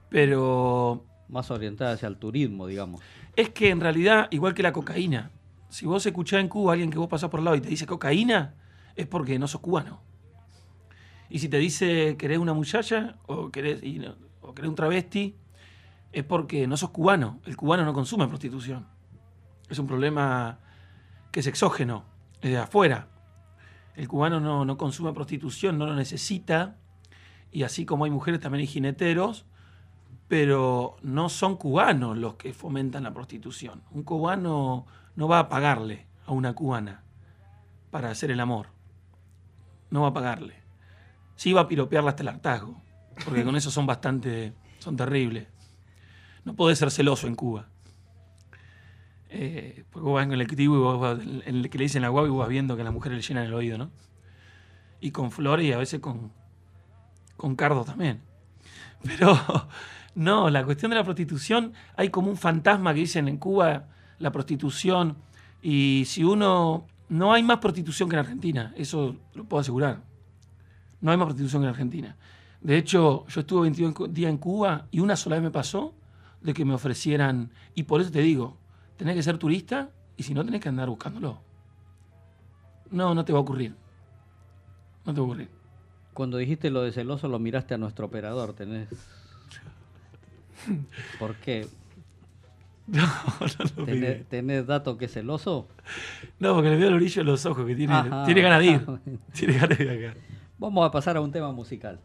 Pero Más orientada hacia el turismo, digamos. es que en realidad, igual que la cocaína, si vos escuchás en Cuba a alguien que vos pasás por el lado y te dice cocaína, es porque no sos cubano. Y si te dice querés una muchacha o querés, y no- o querés un travesti, es porque no sos cubano. El cubano no consume prostitución. Es un problema que es exógeno, es de afuera. El cubano no, no consume prostitución, no lo necesita. Y así como hay mujeres, también hay jineteros pero no son cubanos los que fomentan la prostitución. Un cubano no va a pagarle a una cubana para hacer el amor. No va a pagarle. Sí va a piropearla hasta el hartazgo, porque con eso son bastante, son terribles. No podés ser celoso en Cuba. Eh, porque vos vas en el colectivo y vos vas- en el que le dicen la guagua y vos vas viendo que a las mujeres le llenan el oído, ¿no? Y con flores y a veces con, con cardo también. Pero no, la cuestión de la prostitución, hay como un fantasma que dicen en Cuba, la prostitución, y si uno, no hay más prostitución que en Argentina, eso lo puedo asegurar. No hay más prostitución que en Argentina. De hecho, yo estuve 22 en Cu- días en Cuba y una sola vez me pasó de que me ofrecieran, y por eso te digo, tenés que ser turista y si no tenés que andar buscándolo. No, no te va a ocurrir. No te va a ocurrir. Cuando dijiste lo de celoso, lo miraste a nuestro operador. Tenés. ¿Por qué? No, no lo. ¿Tenés, tenés dato que es celoso? No, porque le veo el brillo en los ojos que tiene, Ajá. tiene ganas de ir. Tiene ganas de ir acá. Vamos a pasar a un tema musical.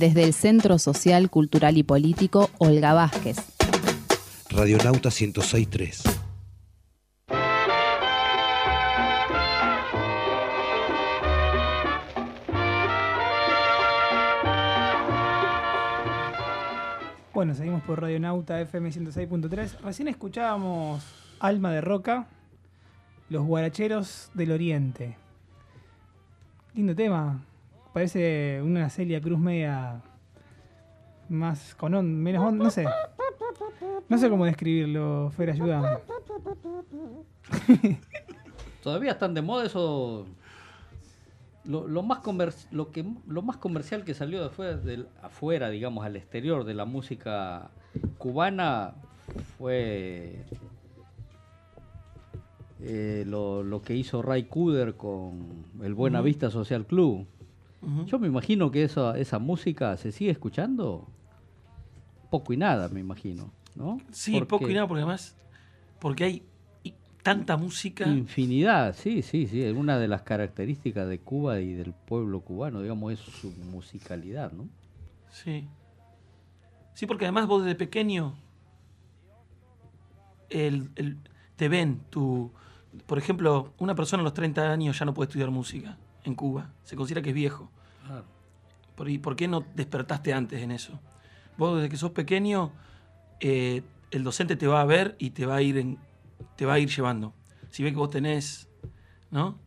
Desde el Centro Social, Cultural y Político Olga Vázquez. Radionauta 1063. Bueno, seguimos por Radio Nauta FM 106.3. Recién escuchábamos Alma de Roca, Los Guaracheros del Oriente. Lindo tema. Parece una Celia Cruz media más con on- menos on- no sé. No sé cómo describirlo, Fer, ayúdame. ¿Todavía están de moda eso? Lo, lo más comer- lo, que, lo más comercial que salió de afuera, digamos, al exterior de la música cubana fue eh, lo, lo que hizo Ray Cooder con el Buena. Vista Social Club. Yo me imagino que esa, esa música se sigue escuchando poco y nada, me imagino. ¿no? Sí, Porque- poco y nada, porque además, porque hay tanta música. Infinidad, sí, sí, sí. Es una de las características de Cuba y del pueblo cubano, digamos, es su musicalidad, ¿no? Sí. Sí, porque además vos desde pequeño el- el- te ven tu... Por ejemplo, una persona a los 30 años ya no puede estudiar música en Cuba. Se considera que es viejo. ¿Por, y por qué no despertaste antes en eso? Vos desde que sos pequeño, eh, el docente te va a ver y te va a ir en- te va a ir llevando. Si ve que vos tenés, ¿no?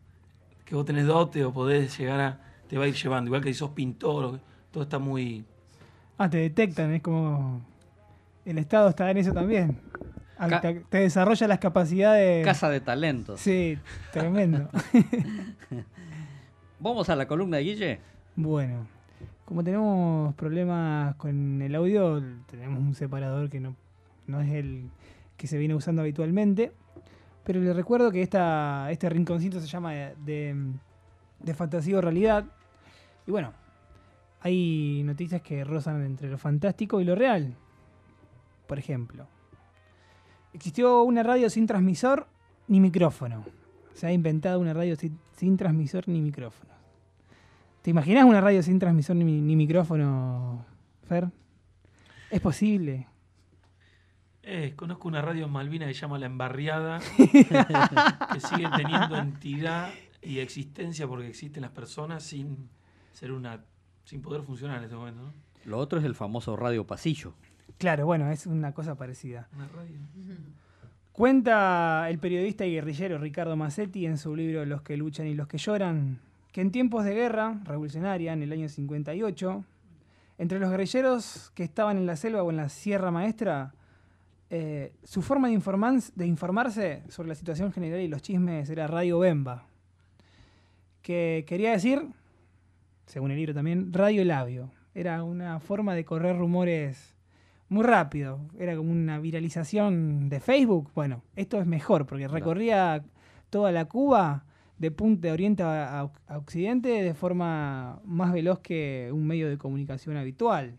Que vos tenés dote o podés llegar a. te va a ir llevando. Igual que si sos pintor, todo está muy. Ah, te detectan, es como. El Estado está en eso también. Ca- te desarrolla las capacidades. Casa de talentos. Sí, tremendo. Vamos a la columna de Guille. bueno, como tenemos problemas con el audio, tenemos un separador que no, no es el que se viene usando habitualmente. Pero les recuerdo que esta, este rinconcito se llama de, de, de fantasía o realidad. Y bueno, hay noticias que rozan entre lo fantástico y lo real. Por ejemplo, existió una radio sin transmisor ni micrófono. Se ha inventado una radio sin, sin transmisor ni micrófono. ¿Te imaginas una radio sin transmisor ni, ni micrófono, Fer? ¿Es posible? Eh, conozco una radio en Malvina que se llama La Embarriada, que sigue teniendo entidad y existencia porque existen las personas sin ser una sin poder funcionar en este momento. ¿no? Lo otro es el famoso radio pasillo. Claro, bueno, es una cosa parecida. Una radio. Cuenta el periodista y guerrillero Ricardo Massetti en su libro Los que luchan y los que lloran, que en tiempos de guerra revolucionaria, en el año 58, entre los guerrilleros que estaban en la selva o en la Sierra Maestra, eh, su forma de, de informarse sobre la situación general y los chismes era Radio Bemba, que quería decir, según el libro también, Radio Labio. Era una forma de correr rumores muy rápido. Era como una viralización de Facebook. Bueno, esto es mejor porque recorría toda la Cuba de punta de oriente a, a- a occidente de forma más veloz que un medio de comunicación habitual.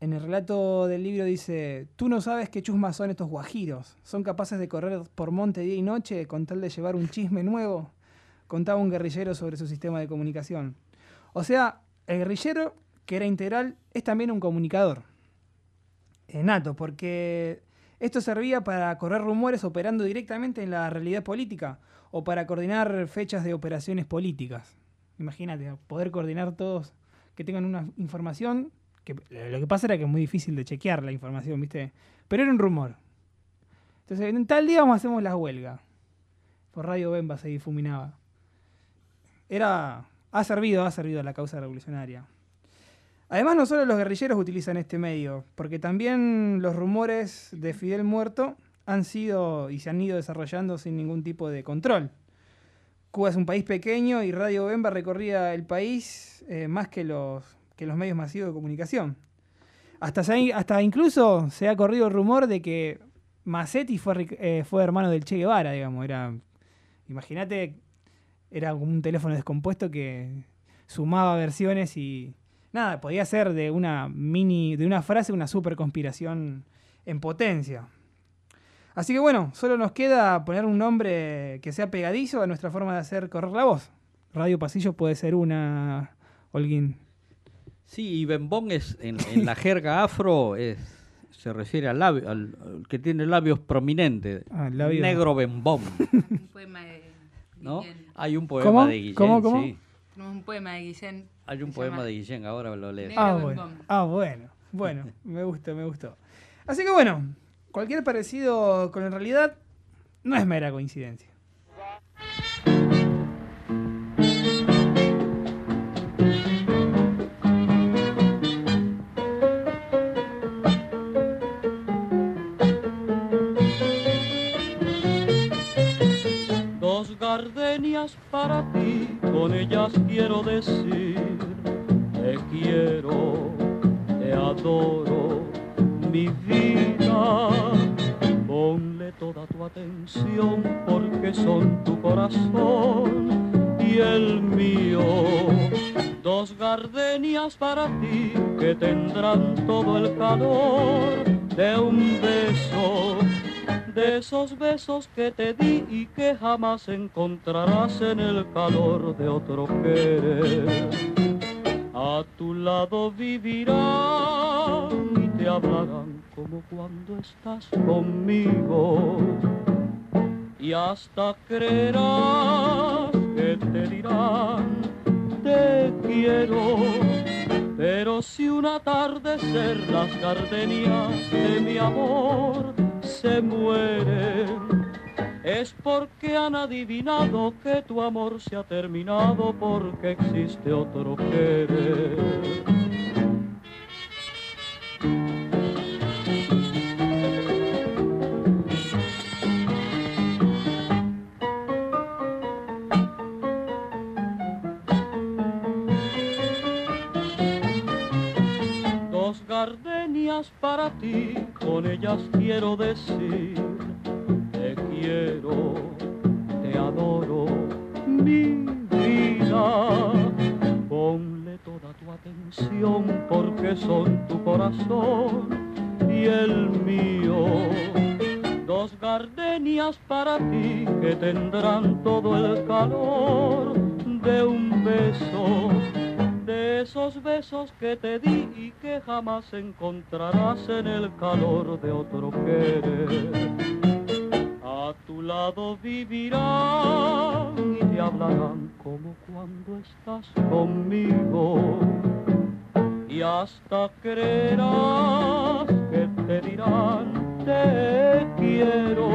En el relato del libro dice, tú no sabes qué chusmas son estos guajiros. Son capaces de correr por monte día y noche con tal de llevar un chisme nuevo, contaba un guerrillero sobre su sistema de comunicación. O sea, el guerrillero, que era integral, es también un comunicador. Nato, porque esto servía para correr rumores operando directamente en la realidad política o para coordinar fechas de operaciones políticas. Imagínate, poder coordinar todos que tengan una información, que lo que pasa era que es muy difícil de chequear la información, ¿viste? Pero era un rumor. Entonces, en tal día vamos hacemos la huelga. Por Radio Bemba se difuminaba. Era, ha servido, ha servido a la causa revolucionaria. Además, no solo los guerrilleros utilizan este medio, porque también los rumores de Fidel muerto han sido y se han ido desarrollando sin ningún tipo de control. Cuba es un país pequeño y Radio Bemba recorría el país eh, más que los, que los medios masivos de comunicación. Hasta, hasta incluso se ha corrido el rumor de que Massetti fue, eh, fue hermano del Che Guevara, digamos. Era, imagínate, era un teléfono descompuesto que sumaba versiones y nada, podía ser de una mini, de una frase una super conspiración en potencia. Así que bueno, solo nos queda poner un nombre que sea pegadizo a nuestra forma de hacer correr la voz. Radio Pasillo puede ser una, Holguín. Sí, y bembón es, en, en la jerga afro, es, se refiere al, labio, al, al que tiene labios prominentes. Ah, el labio. Negro bembón. Un poema de ¿no? Hay un poema ¿Cómo? de Guillén, ¿Cómo, cómo? sí. Tenemos un poema de Guillén. Hay un poema llama de Guillén, ahora lo lees. Ah, bueno. Ah, bueno. Bueno, me gustó, me gustó. Así que bueno, cualquier parecido con la realidad no es mera coincidencia. Gardenias para ti, con ellas quiero decir, te quiero, te adoro, mi vida. Ponle toda tu atención porque son tu corazón y el mío. Dos gardenias para ti que tendrán todo el calor de un beso de esos besos que te di y que jamás encontrarás en el calor de otro querer. A tu lado vivirán y te hablarán como cuando estás conmigo. Y hasta creerás que te dirán, te quiero. Pero si un atardecer las gardenias de mi amor se mueren, es porque han adivinado que tu amor se ha terminado porque existe otro querer. Para ti, con ellas quiero decir, te quiero, te adoro, mi vida. Ponle toda tu atención porque son tu corazón y el mío. Dos gardenias para ti que tendrán todo el calor de un beso esos besos que te di y que jamás encontrarás en el calor de otro querer. A tu lado vivirán y te hablarán como cuando estás conmigo. Y hasta creerás que te dirán te quiero.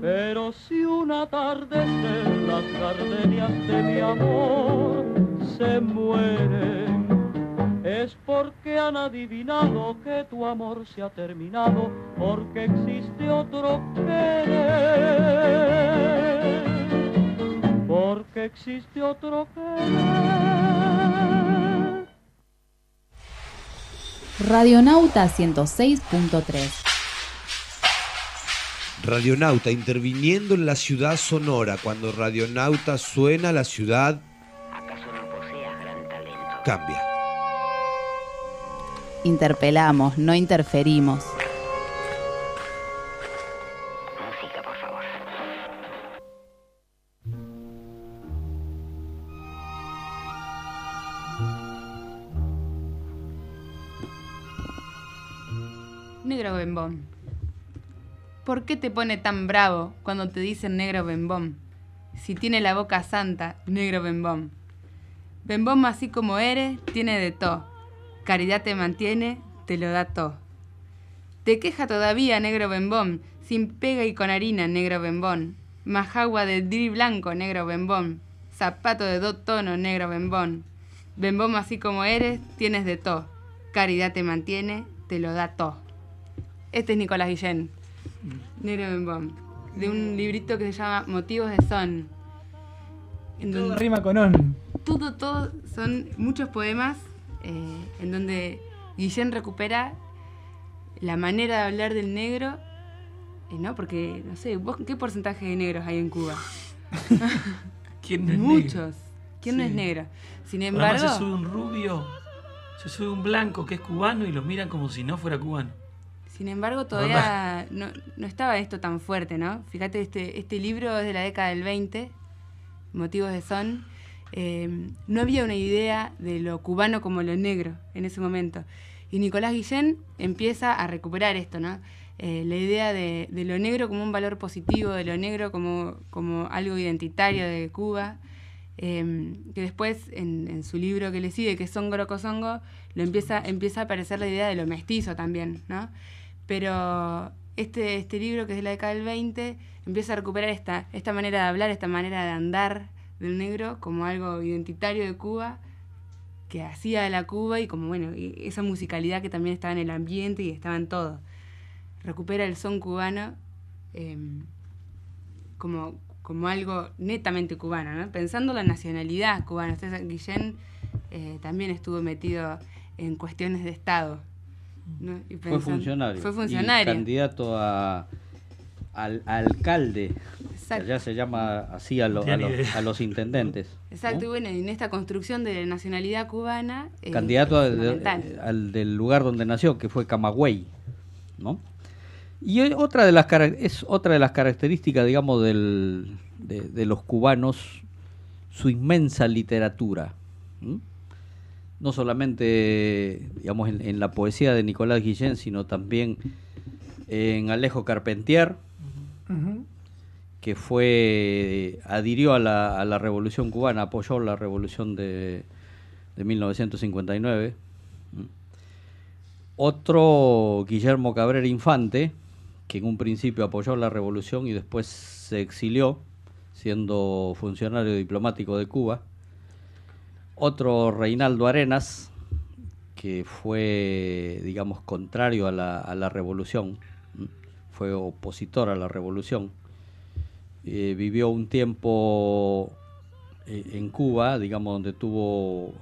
Pero si una tarde las gardenias de mi amor se mueren, es porque han adivinado que tu amor se ha terminado, porque existe otro querer, porque existe otro querer. Radionauta 106.3 Radionauta interviniendo en la ciudad sonora. Cuando Radionauta suena, la ciudad cambia. Interpelamos, no interferimos. Música, por favor. Negro bembón. ¿Por qué te pone tan bravo cuando te dicen negro bembón? Si tiene la boca santa, negro bembón. Bembón así como eres, tiene de todo. Caridad te mantiene, te lo da todo. Te queja todavía, negro bembón, sin pega y con harina, negro bembón. Majagua de dri blanco, negro bembón. Zapato de dos tonos, negro bembón. Bembón así como eres, tienes de todo. Caridad te mantiene, te lo da todo. Este es Nicolás Guillén. Negro Bembón, de un librito que se llama Motivos de Son. En Todo donde- rima con on. Todo, todo son muchos poemas eh, en donde Guillén recupera la manera de hablar del negro, eh, ¿no? Porque, no sé, ¿vos qué porcentaje de negros hay en Cuba? ¿Quién no es Muchos. negro? ¿Quién no es negra? Sin Además embargo, se sube un rubio, se sube un blanco que es cubano y los miran como si no fuera cubano. Sin embargo, todavía no, no estaba esto tan fuerte, ¿no? Fíjate, este, este libro es de la década del 20, Motivos de Son. Eh, no había una idea de lo cubano como lo negro en ese momento. Y Nicolás Guillén empieza a recuperar esto, ¿no? Eh, la idea de, lo negro como un valor positivo, de lo negro como, algo identitario de Cuba. eh, que después en, su libro que le sigue, que es Songo Roco Songo, lo empieza, empieza a aparecer la idea de lo mestizo también, ¿no? Pero este, este libro, que es de la década del 20, empieza a recuperar esta manera de hablar, esta manera de andar del negro como algo identitario de Cuba, que hacía de la Cuba y como, bueno, y esa musicalidad que también estaba en el ambiente y estaba en todo. Recupera el son cubano eh, como, como algo netamente cubano, ¿no? Pensando la nacionalidad cubana. Usted, Guillén eh, también estuvo metido en cuestiones de Estado. ¿no? Y Fue funcionario. Fue y funcionario. candidato a, al alcalde. Exacto. Allá se llama así a, lo- los, a los intendentes. ¿no? Exacto, y bueno, y en esta construcción de la nacionalidad cubana. eh, Candidato al, fundamental. al del lugar donde nació, que fue Camagüey. ¿no? Y eh, otra de las es otra de las características, digamos, del, de, de los cubanos, su inmensa literatura. No solamente, digamos, en, en la poesía de Nicolás Guillén, sino también en Alejo Carpentier, Que fue adhirió a la, revolución cubana, apoyó la revolución de, de 1959. ¿m? Otro, Guillermo Cabrera Infante, que en un principio apoyó la revolución y después se exilió, siendo funcionario diplomático de Cuba. Otro, Reinaldo Arenas, que fue, digamos, contrario a la, revolución. Fue opositor a la revolución. Eh, vivió un tiempo eh, en Cuba, digamos, donde tuvo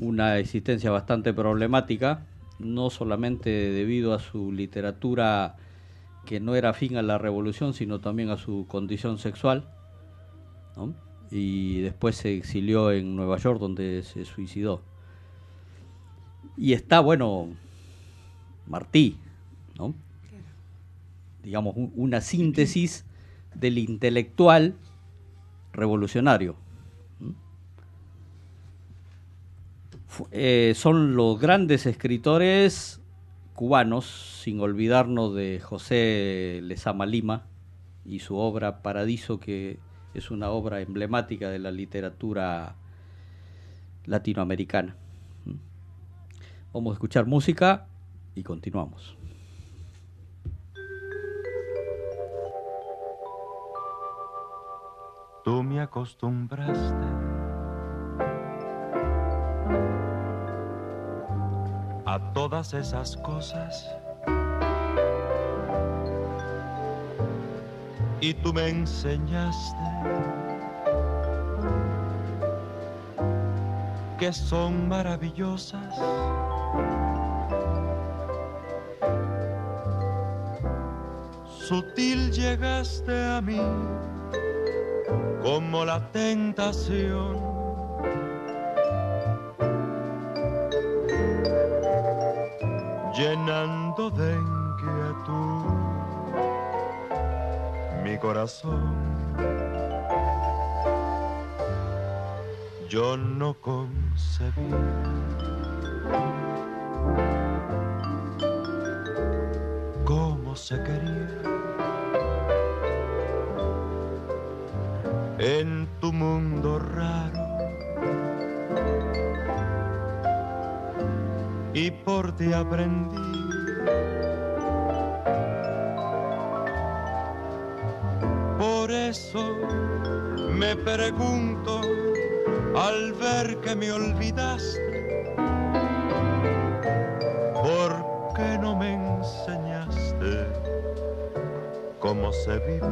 una existencia bastante problemática, no solamente debido a su literatura que no era afín a la revolución, sino también a su condición sexual. Y después se exilió en Nueva York, donde se suicidó. Y está, bueno, Martí, ¿no? Digamos, un- una síntesis del intelectual revolucionario. eh, son los grandes escritores cubanos, sin olvidarnos de José Lezama Lima y su obra Paradiso, que es una obra emblemática de la literatura latinoamericana. Vamos a escuchar música y continuamos. Me acostumbraste. A todas esas cosas. Y tú me enseñaste que son maravillosas. Sutil llegaste a mí como la tentación. Llenando de inquietud mi corazón. Yo no concebí cómo se quería. Ti aprendí Por eso me pregunto al ver que me olvidaste, ¿por qué no me enseñaste cómo se vive?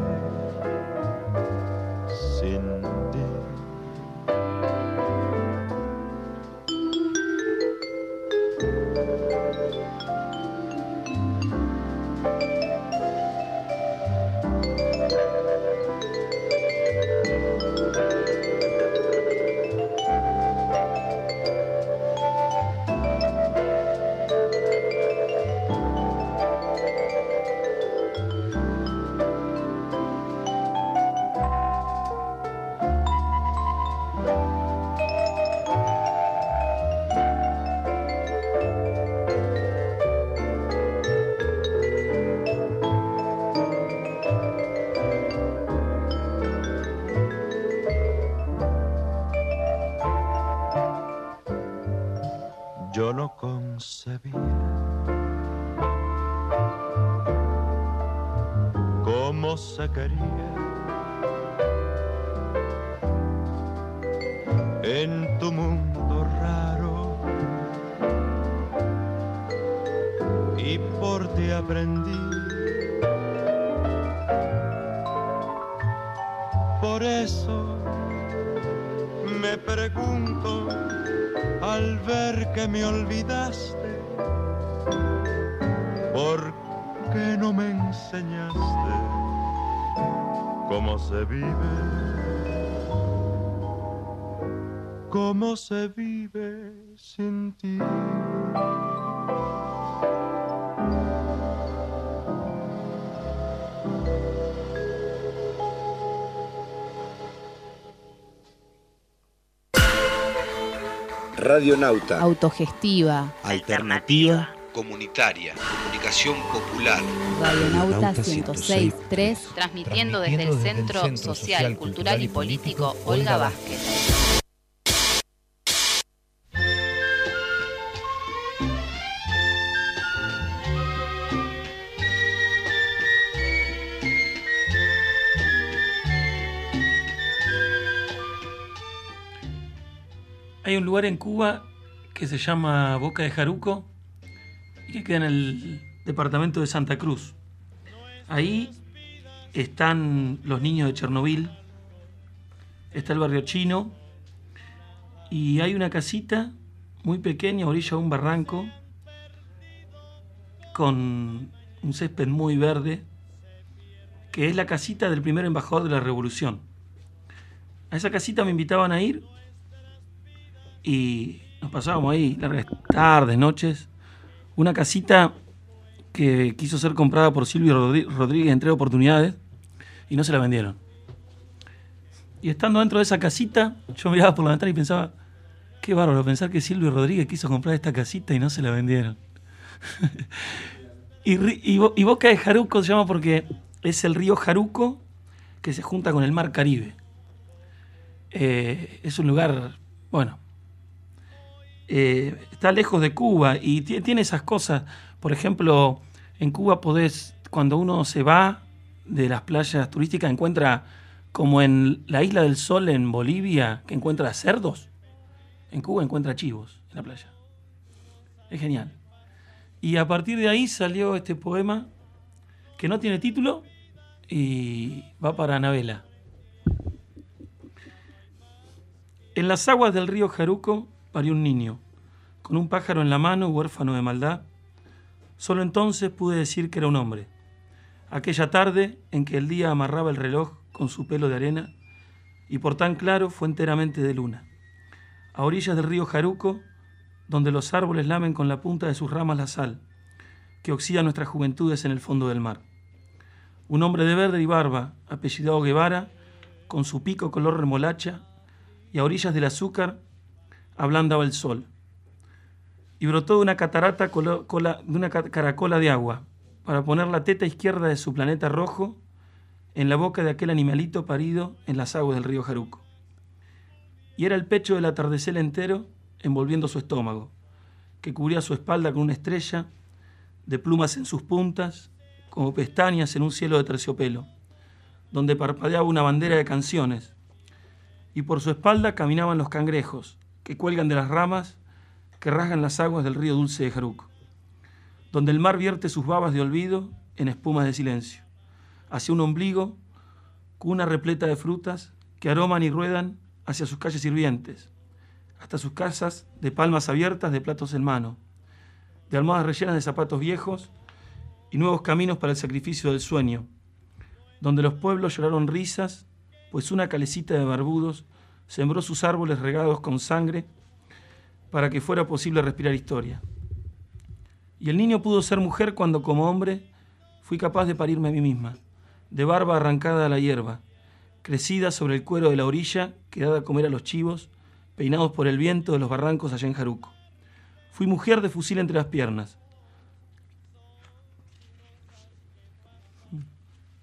Enseñaste cómo se vive? ¿Cómo se vive sin ti? Radionauta. Autogestiva. Alternativa. Comunitaria. Comunicación popular. Radionauta 106.3. Transmitiendo desde el Centro Social, Cultural y Político Olga Vázquez. Hay un lugar en Cuba que se llama Boca de Jaruco que queda en el departamento de Santa Cruz. Ahí están los niños de Chernobyl, está el barrio chino y hay una casita muy pequeña, a orilla de un barranco, con un césped muy verde, que es la casita del primer embajador de la revolución. A esa casita me invitaban a ir y nos pasábamos ahí largas tardes, noches. Una casita que quiso ser comprada por Silvio Rodríguez en tres oportunidades y no se la vendieron. Y estando dentro de esa casita, yo miraba por la ventana y pensaba, Qué bárbaro pensar que Silvio Rodríguez quiso comprar esta casita y no se la vendieron. y, y y Boca de Jaruco se llama porque es el río Jaruco que se junta con el mar Caribe. Eh, es un lugar, bueno, eh, está lejos de Cuba y ti- tiene esas cosas. Por ejemplo, en Cuba podés, cuando uno se va de las playas turísticas, encuentra como en la Isla del Sol en Bolivia, que encuentra cerdos. En Cuba encuentra chivos en la playa. Es genial. Y a partir de ahí salió este poema que no tiene título y va para Anabela. En las aguas del río Jaruco parió un niño, con un pájaro en la mano, huérfano de maldad. Solo entonces pude decir que era un hombre. Aquella tarde en que el día amarraba el reloj con su pelo de arena, y por tan claro fue enteramente de luna. A orillas del río Jaruco, donde los árboles lamen con la punta de sus ramas la sal, que oxida nuestras juventudes en el fondo del mar. Un hombre de verde y barba, apellidado Guevara, con su pico color remolacha, y a orillas del azúcar ablandaba el sol. Y brotó de una catarata cola- de una ca- caracola de agua, para poner la teta izquierda de su planeta rojo en la boca de aquel animalito parido en las aguas del río Jaruco. Y era el pecho del atardecer entero envolviendo su estómago, que cubría su espalda con una estrella, de plumas en sus puntas, como pestañas en un cielo de terciopelo, donde parpadeaba una bandera de canciones, y por su espalda caminaban los cangrejos, que cuelgan de las ramas que rasgan las aguas del río dulce de Jaruco, donde el mar vierte sus babas de olvido en espumas de silencio, hacia un ombligo, cuna repleta de frutas que aroman y ruedan hacia sus calles sirvientes, hasta sus casas de palmas abiertas de platos en mano, de almohadas rellenas de zapatos viejos y nuevos caminos para el sacrificio del sueño, donde los pueblos lloraron risas, pues una calecita de barbudos sembró sus árboles regados con sangre para que fuera posible respirar historia. Y el niño pudo ser mujer cuando como hombre fui capaz de parirme a mí misma, de barba arrancada a la hierba, crecida sobre el cuero de la orilla que daba a comer a los chivos, peinados por el viento de los barrancos allá en Jaruco. Fui mujer de fusil entre las piernas.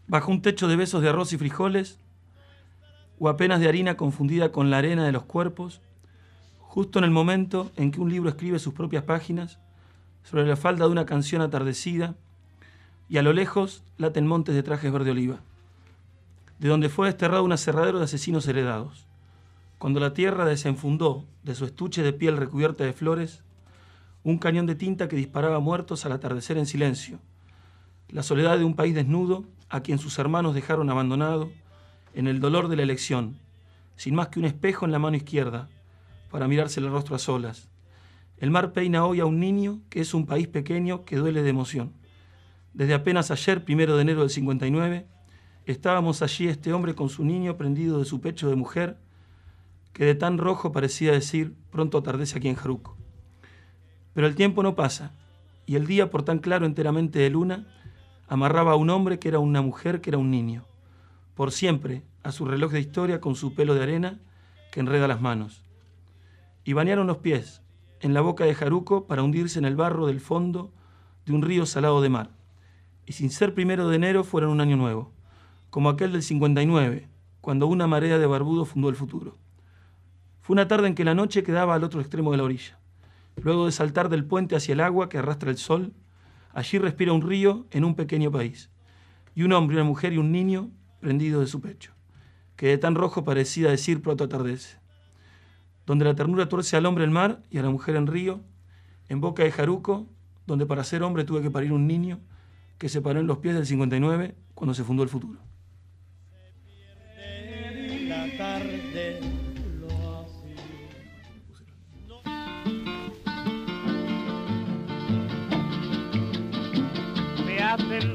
Bajo un techo de besos de arroz y frijoles, o apenas de harina confundida con la arena de los cuerpos, justo en el momento en que un libro escribe sus propias páginas, sobre la falda de una canción atardecida, y a lo lejos laten montes de trajes verde oliva, de donde fue desterrado un aserradero de asesinos heredados. Cuando la tierra desenfundó de su estuche de piel recubierta de flores, un cañón de tinta que disparaba muertos al atardecer en silencio, la soledad de un país desnudo a quien sus hermanos dejaron abandonado en el dolor de la elección, sin más que un espejo en la mano izquierda, para mirarse el rostro a solas. El mar peina hoy a un niño que es un país pequeño que duele de emoción. Desde apenas ayer, primero de enero del 59, estábamos allí este hombre con su niño prendido de su pecho de mujer, que de tan rojo parecía decir, pronto atardece aquí en Jaruco. Pero el tiempo no pasa, y el día, por tan claro enteramente de luna, amarraba a un hombre que era una mujer que era un niño, por siempre a su reloj de historia con su pelo de arena que enreda las manos. Y bañaron los pies en la boca de Jaruco para hundirse en el barro del fondo de un río salado de mar. Y sin ser primero de enero fueron un año nuevo, como aquel del 59, cuando una marea de barbudos fundó el futuro. Fue una tarde en que la noche quedaba al otro extremo de la orilla. Luego de saltar del puente hacia el agua que arrastra el sol, allí respira un río en un pequeño país, y un hombre, una mujer y un niño prendido de su pecho, que de tan rojo parecía decir pronto atardece. Donde la ternura tuerce al hombre el mar y a la mujer en río, en boca de Jaruco, donde para ser hombre tuve que parir un niño que se paró en los pies del 59 cuando se fundó el futuro.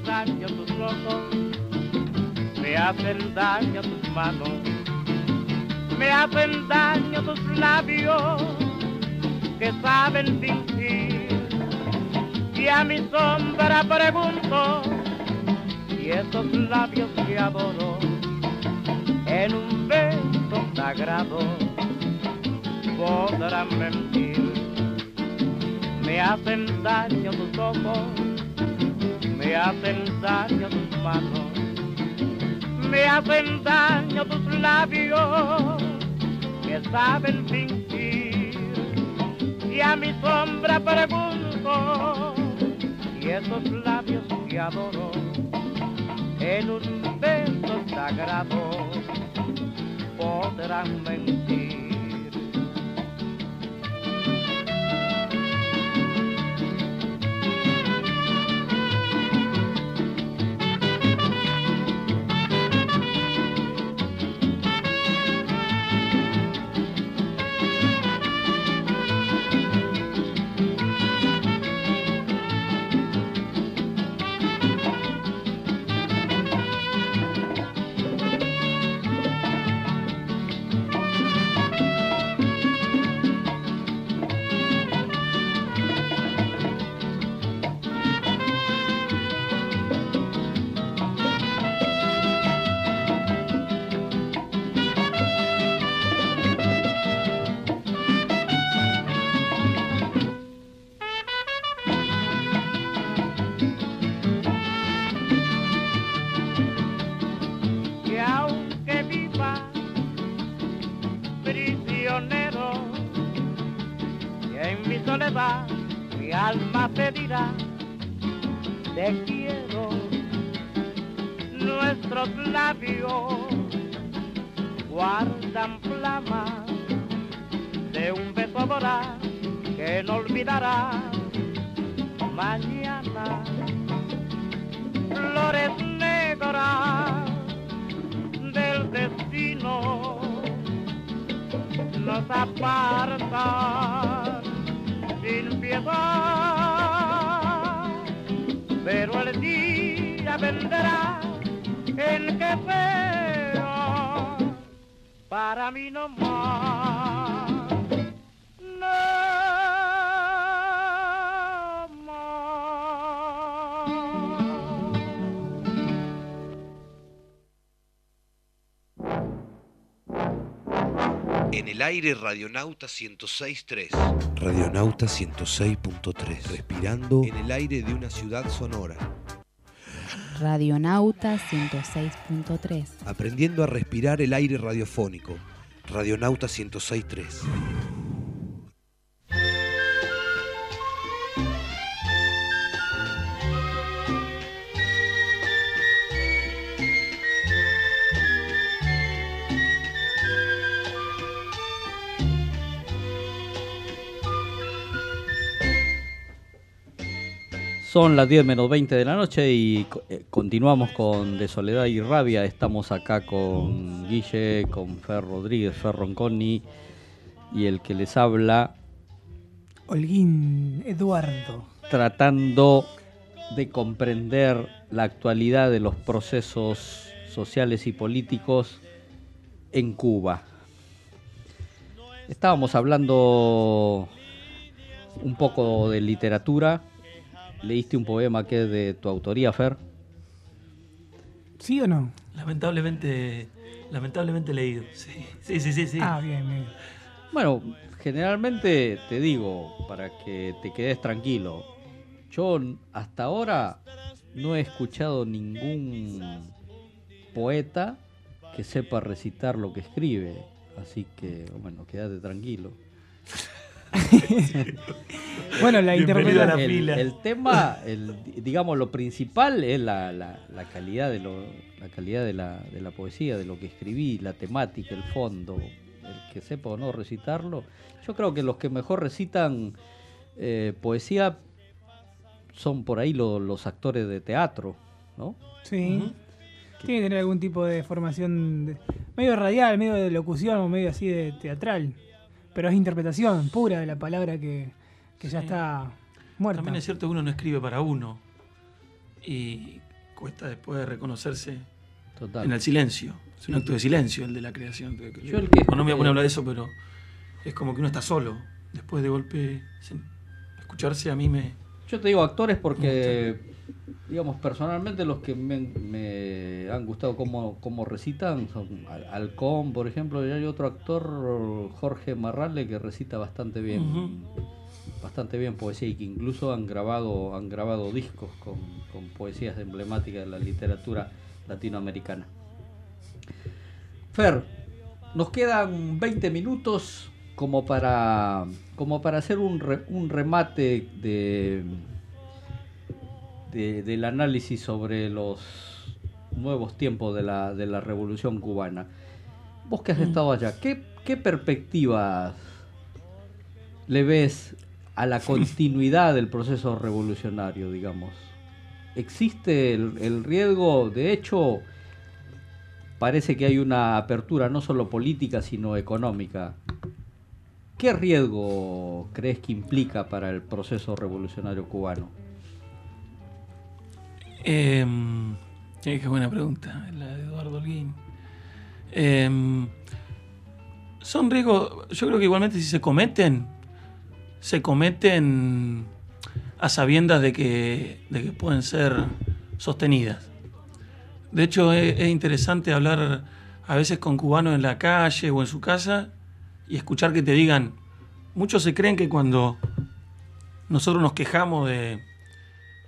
Daño me hacen daño tus manos, me hacen daño tus labios que saben fingir. Y a mi sombra pregunto, y esos labios que adoro, en un beso sagrado, podrán mentir. Me hacen daño tus ojos, me hacen daño tus manos, me hacen daño tus labios que saben fingir. Y a mi sombra pregunto, y esos labios que adoro, en un beso sagrado podrán mentir. Radionauta 106.3. Radionauta 106.3. Respirando en el aire de una ciudad sonora. Radionauta 106.3. Aprendiendo a respirar el aire radiofónico. Radionauta 106.3. Son las 10 menos 20 de la noche y eh, continuamos con De Soledad y Rabia. Estamos acá con Guille, con Fer Rodríguez, Fer Ronconi y el que les habla Holguín Eduardo. tratando de comprender la actualidad de los procesos sociales y políticos en Cuba. Estábamos hablando un poco de literatura. Leíste un poema que es de tu autoría, Fer. ¿Sí o no? Lamentablemente, lamentablemente leído. Sí, sí, sí, sí. sí. Ah, bien, bien. Bueno, generalmente te digo, para que te quedes tranquilo, yo hasta ahora no he escuchado ningún poeta que sepa recitar lo que escribe, así que, bueno, quédate tranquilo. Bueno, la la el, fila. el tema, el, digamos, lo principal es la, la- la calidad, de, lo, la, calidad de, la, de la poesía, de lo que escribí, la temática, el fondo, el que sepa o no recitarlo. Yo creo que los que mejor recitan eh, poesía son por ahí lo- los actores de teatro, ¿no? Sí. Tiene que tener algún tipo de formación de- medio radial, medio de locución o medio así de teatral. Pero es interpretación pura de la palabra que, que ya está muerta. También es cierto que uno no escribe para uno. Y cuesta después reconocerse Total. en el silencio. Es un acto de silencio el de la creación. Yo el que- no me voy a poner a hablar de eso, pero es como que uno está solo. Después de golpe, se- escucharse a mí me... Yo te digo actores porque, digamos, personalmente los que me, me han gustado cómo, cómo recitan. Son Al- Halcón, por ejemplo, y hay otro actor, Jorge Marrale, que recita bastante bien. Bastante bien poesía y que incluso han grabado, han grabado discos con, con poesías emblemáticas de la literatura latinoamericana. Fer, nos quedan 20 minutos como para, como para hacer un, re- un remate de, de- del análisis sobre los nuevos tiempos de la, de la revolución cubana. Vos que has Mm. estado allá, ¿qué, qué perspectivas le ves a la continuidad del proceso revolucionario, digamos? ¿Existe el, el riesgo? De hecho, parece que hay una apertura no solo política, sino económica. ¿Qué riesgo crees que implica para el proceso revolucionario cubano? Em, qué buena pregunta, la de Eduardo Holguín. Em, son riesgos, yo creo que igualmente si se cometen, se cometen a sabiendas de que, de que pueden ser sostenidas. De hecho, es, es interesante hablar a veces con cubanos en la calle o en su casa y escuchar que te digan, muchos se creen que cuando nosotros nos quejamos de,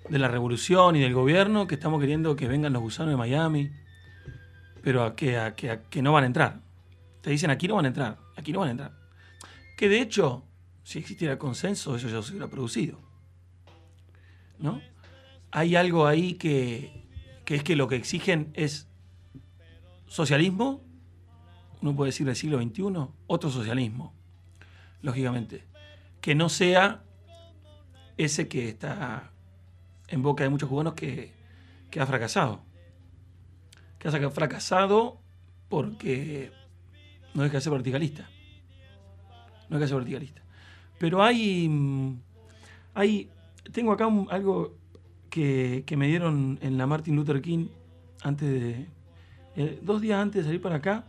de la revolución y del gobierno, que estamos queriendo que vengan los gusanos de Miami, pero que, que, que no van a entrar. Te dicen, aquí no van a entrar, aquí no van a entrar. Que de hecho, si existiera consenso, eso ya se hubiera producido. ¿No? Hay algo ahí que, que es que lo que exigen es socialismo, uno puede decir del siglo XXI, otro socialismo, lógicamente. Que no sea ese que está en boca de muchos cubanos que, que ha fracasado. Que ha fracasado porque no deja de ser verticalista. No deja de ser verticalista. Pero hay. mm, hay tengo acá algo que, que me dieron en la Martin Luther King antes de. eh, dos días antes de salir para acá.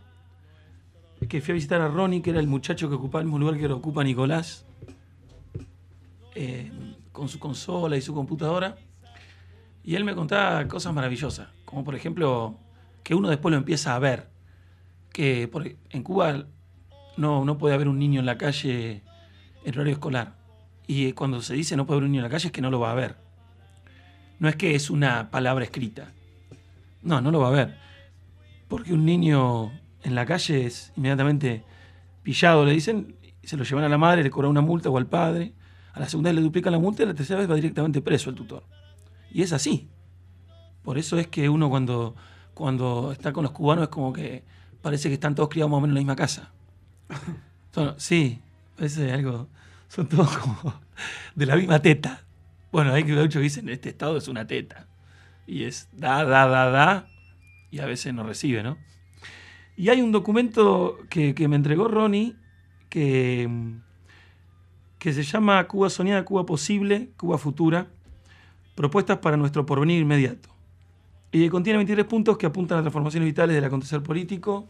Que fui a visitar a Ronnie, que era el muchacho que ocupaba el mismo lugar que lo ocupa Nicolás. eh, con su consola y su computadora. Y él me contaba cosas maravillosas, como por ejemplo que uno después lo empieza a ver, que por- en Cuba no, no puede haber un niño en la calle en horario escolar. Y cuando se dice no puede haber un niño en la calle es que no lo va a ver. No es que es una palabra escrita. No, no lo va a ver. Porque un niño en la calle es inmediatamente pillado, le dicen, se lo llevan a la madre, le cobran una multa o al padre. A la segunda vez le duplican la multa y a la tercera vez va directamente preso el tutor. Y es así. Por eso es que uno cuando, cuando está con los cubanos es como que parece que están todos criados más o menos en la misma casa. Sí, parece algo. Son todos como de la misma teta. Bueno, hay que muchos que dicen, este estado es una teta. Y es da, da, da, da, y a veces no recibe, ¿no? Y hay un documento que, que me entregó Ronnie que, que se llama Cuba Soñada, Cuba Posible, Cuba Futura, propuestas para nuestro porvenir inmediato. Y contiene 23 puntos que apuntan a transformaciones vitales del acontecer político,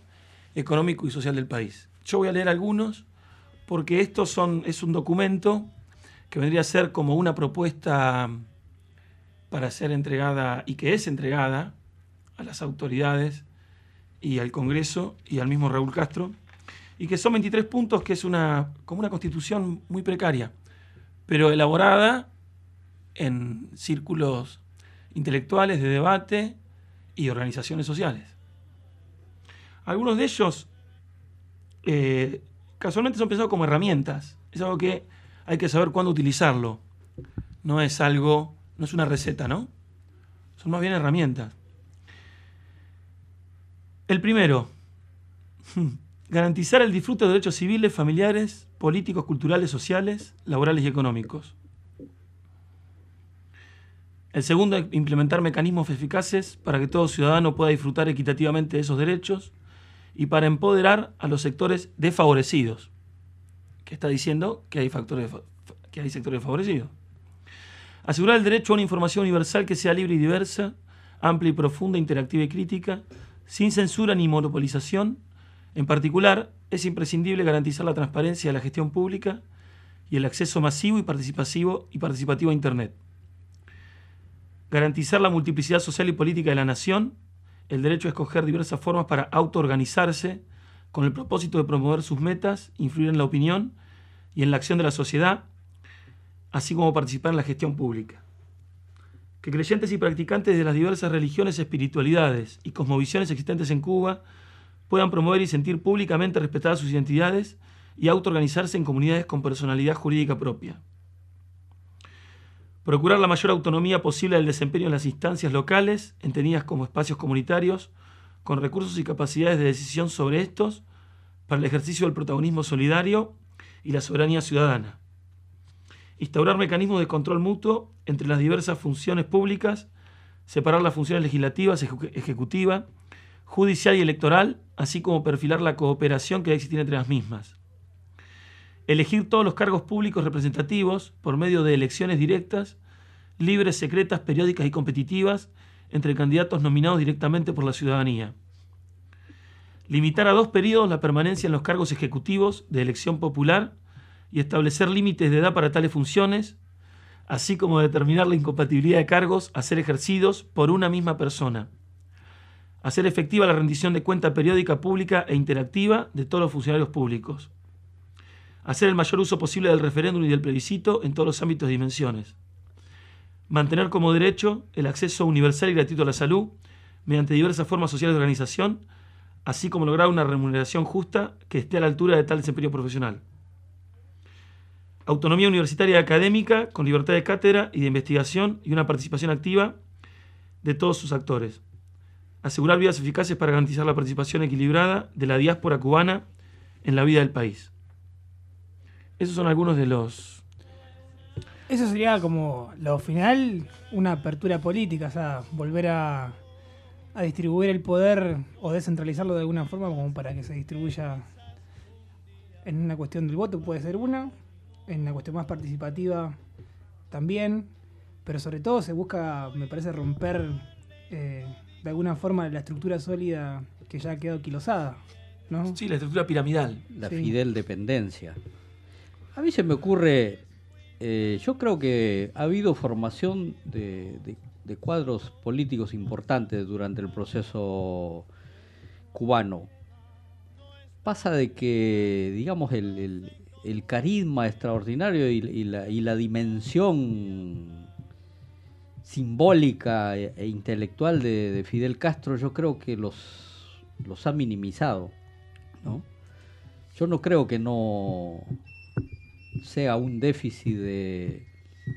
económico y social del país. Yo voy a leer algunos porque esto son, es un documento que vendría a ser como una propuesta para ser entregada y que es entregada a las autoridades y al Congreso y al mismo Raúl Castro, y que son 23 puntos, que es una, como una constitución muy precaria, pero elaborada en círculos intelectuales de debate y organizaciones sociales. Algunos de ellos eh, casualmente son pensados como herramientas, es algo que hay que saber cuándo utilizarlo, no es algo, no es una receta, ¿no? Son más bien herramientas. El primero, garantizar el disfrute de derechos civiles, familiares, políticos, culturales, sociales, laborales y económicos. El segundo, implementar mecanismos eficaces para que todo ciudadano pueda disfrutar equitativamente de esos derechos y para empoderar a los sectores desfavorecidos, que está diciendo que hay, factores, que hay sectores desfavorecidos. Asegurar el derecho a una información universal que sea libre y diversa, amplia y profunda, interactiva y crítica, sin censura ni monopolización. En particular, es imprescindible garantizar la transparencia de la gestión pública y el acceso masivo y participativo, y participativo a Internet. Garantizar la multiplicidad social y política de la nación el derecho a escoger diversas formas para autoorganizarse con el propósito de promover sus metas, influir en la opinión y en la acción de la sociedad, así como participar en la gestión pública. Que creyentes y practicantes de las diversas religiones, espiritualidades y cosmovisiones existentes en Cuba puedan promover y sentir públicamente respetadas sus identidades y autoorganizarse en comunidades con personalidad jurídica propia. Procurar la mayor autonomía posible del desempeño en las instancias locales, entendidas como espacios comunitarios, con recursos y capacidades de decisión sobre estos, para el ejercicio del protagonismo solidario y la soberanía ciudadana. Instaurar mecanismos de control mutuo entre las diversas funciones públicas, separar las funciones legislativas, ejecu- ejecutiva, judicial y electoral, así como perfilar la cooperación que debe existir entre las mismas. Elegir todos los cargos públicos representativos por medio de elecciones directas, libres, secretas, periódicas y competitivas entre candidatos nominados directamente por la ciudadanía. Limitar a dos periodos la permanencia en los cargos ejecutivos de elección popular y establecer límites de edad para tales funciones, así como determinar la incompatibilidad de cargos a ser ejercidos por una misma persona. Hacer efectiva la rendición de cuenta periódica pública e interactiva de todos los funcionarios públicos. Hacer el mayor uso posible del referéndum y del plebiscito en todos los ámbitos y dimensiones. Mantener como derecho el acceso universal y gratuito a la salud mediante diversas formas sociales de organización, así como lograr una remuneración justa que esté a la altura de tal desempeño profesional. Autonomía universitaria y académica con libertad de cátedra y de investigación y una participación activa de todos sus actores. Asegurar vías eficaces para garantizar la participación equilibrada de la diáspora cubana en la vida del país. Esos son algunos de los... Eso sería como lo final, una apertura política, o sea, volver a, a distribuir el poder o descentralizarlo de alguna forma como para que se distribuya en una cuestión del voto, puede ser una, en una cuestión más participativa también, pero sobre todo se busca, me parece, romper eh, de alguna forma la estructura sólida que ya ha quedado quilosada, ¿no? Sí, la estructura piramidal. La Sí. fidel dependencia. A mí se me ocurre, eh, yo creo que ha habido formación de, cuadros políticos importantes durante el proceso cubano. Pasa de que, digamos, el, carisma extraordinario y, la, dimensión simbólica e, e intelectual de, de Fidel Castro, yo creo que los, los ha minimizado. ¿no? Yo no creo que no sea un déficit de-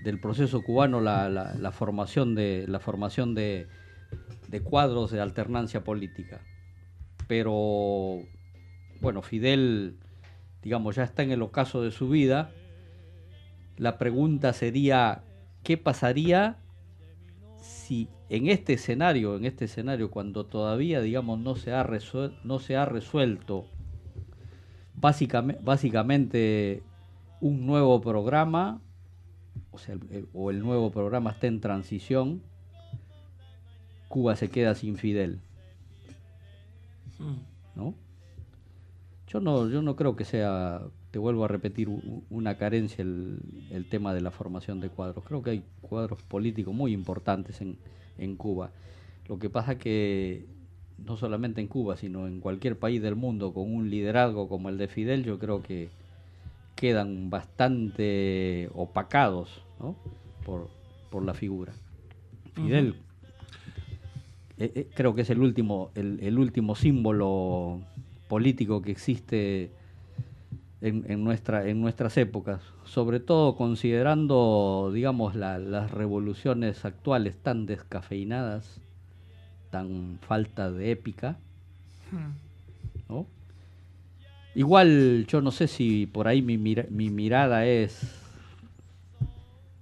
del proceso cubano la, la- la formación de la formación de, cuadros de alternancia política. Pero bueno, Fidel, digamos, ya está en el ocaso de su vida. La pregunta sería, ¿qué pasaría si en este escenario, en este escenario, cuando todavía, digamos, no se ha, no se ha resuelto básicamente, básicamente un nuevo programa, o sea, el- o el nuevo programa está en transición, Cuba se queda sin Fidel, ¿no? Yo no, yo no creo que sea, te vuelvo a repetir, una carencia el, el tema de la formación de cuadros. Creo que hay cuadros políticos muy importantes en, en Cuba. Lo que pasa que no solamente en Cuba, sino en cualquier país del mundo con un liderazgo como el de Fidel, yo creo que quedan bastante opacados ¿no? por, por la figura. Fidel eh, eh, creo que es el último, el, el último símbolo político que existe en, en nuestra, en nuestras épocas, sobre todo considerando, digamos, la- las revoluciones actuales tan descafeinadas, tan falta de épica, ¿no? Igual yo no sé si por ahí mi, mira- mi mirada es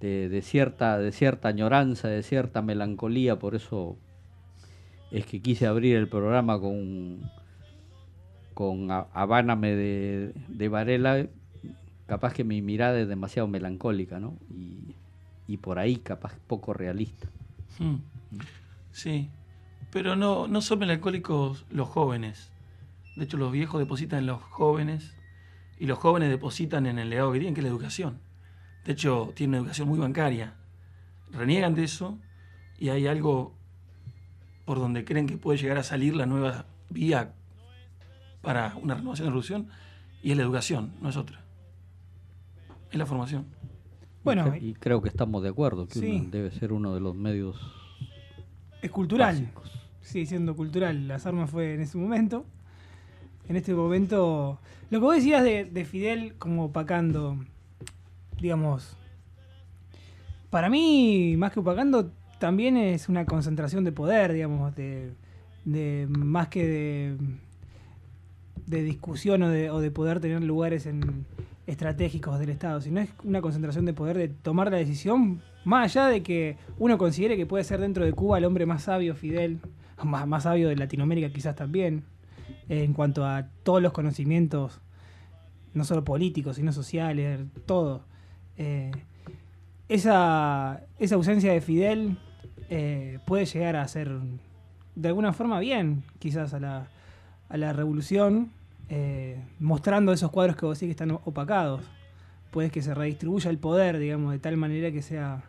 de, de cierta, de cierta añoranza, de cierta melancolía, por eso es que quise abrir el programa con, con Habáname de, de Varela, capaz que mi mirada es demasiado melancólica, ¿no? Y, y por ahí capaz poco realista. Mm. Sí, pero no, no son melancólicos los jóvenes. De hecho, los viejos depositan en los jóvenes y los jóvenes depositan en el legado que tienen, que es la educación. De hecho, tienen una educación muy bancaria. Reniegan de eso y hay algo por donde creen que puede llegar a salir la nueva vía para una renovación de la revolución, y es la educación, no es otra. Es la formación. Bueno, y, cre- y creo que estamos de acuerdo que Sí. uno debe ser uno de los medios Es cultural. Sigue siendo cultural. Las armas fue en ese momento. En este momento. Lo que vos decías de, de Fidel como opacando. Digamos. Para mí, más que opacando, también es una concentración de poder, digamos. De, de más que de. discusión o de, o de poder tener lugares en, estratégicos del Estado, sino es una concentración de poder de tomar la decisión, más allá de que uno considere que puede ser dentro de Cuba el hombre más sabio, Fidel, más, sabio de Latinoamérica quizás también, en cuanto a todos los conocimientos, no solo políticos, sino sociales, todo. Eh, esa, esa ausencia de Fidel eh, puede llegar a ser de alguna forma bien, quizás a la, a la revolución, eh, mostrando esos cuadros que vos decís que están opacados. Puede que se redistribuya el poder, digamos, de tal manera que sea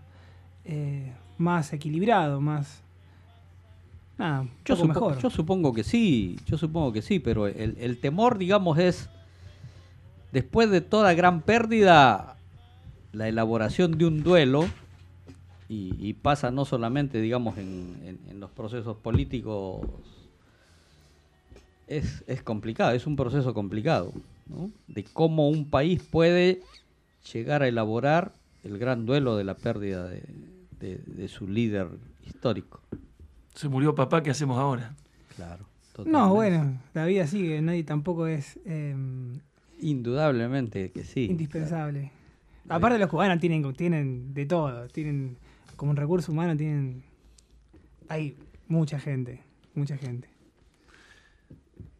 más equilibrado, más... Un Yo, poco supo- mejor. yo supongo que sí, yo supongo que sí, pero el, el temor, digamos, es después de toda gran pérdida, la elaboración de un duelo, y, y pasa no solamente, digamos, en, en- en los procesos políticos, es, es complicado, es un proceso complicado, ¿no? De cómo un país puede llegar a elaborar el gran duelo de la pérdida de, de- de su líder histórico. Se murió papá, ¿qué hacemos ahora? Claro. No, bueno, la vida sigue, nadie tampoco es eh, Indudablemente que sí. indispensable. Aparte los cubanos tienen, tienen de todo, tienen como un recurso humano, tienen... Hay mucha gente, mucha gente.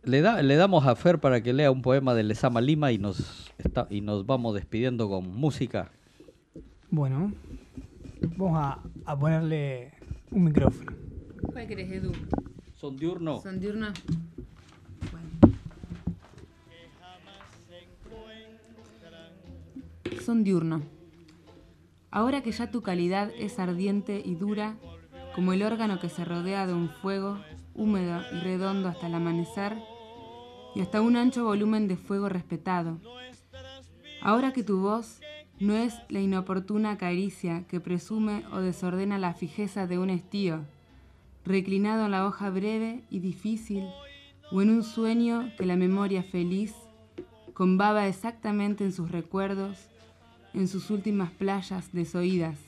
Le, da, le damos a Fer para que lea un poema de Lezama Lima y nos, está, y nos vamos despidiendo con música. Bueno, vamos a, a ponerle un micrófono. ¿Cuál querés, Edu? Son diurno. Son diurno. Son diurno. Ahora que ya tu calidad es ardiente y dura, como el órgano que se rodea de un fuego, húmedo y redondo hasta el amanecer, y hasta un ancho volumen de fuego respetado. Ahora que tu voz no es la inoportuna caricia que presume o desordena la fijeza de un estío, reclinado en la hoja breve y difícil, o en un sueño que la memoria feliz combaba exactamente en sus recuerdos, en sus últimas playas desoídas.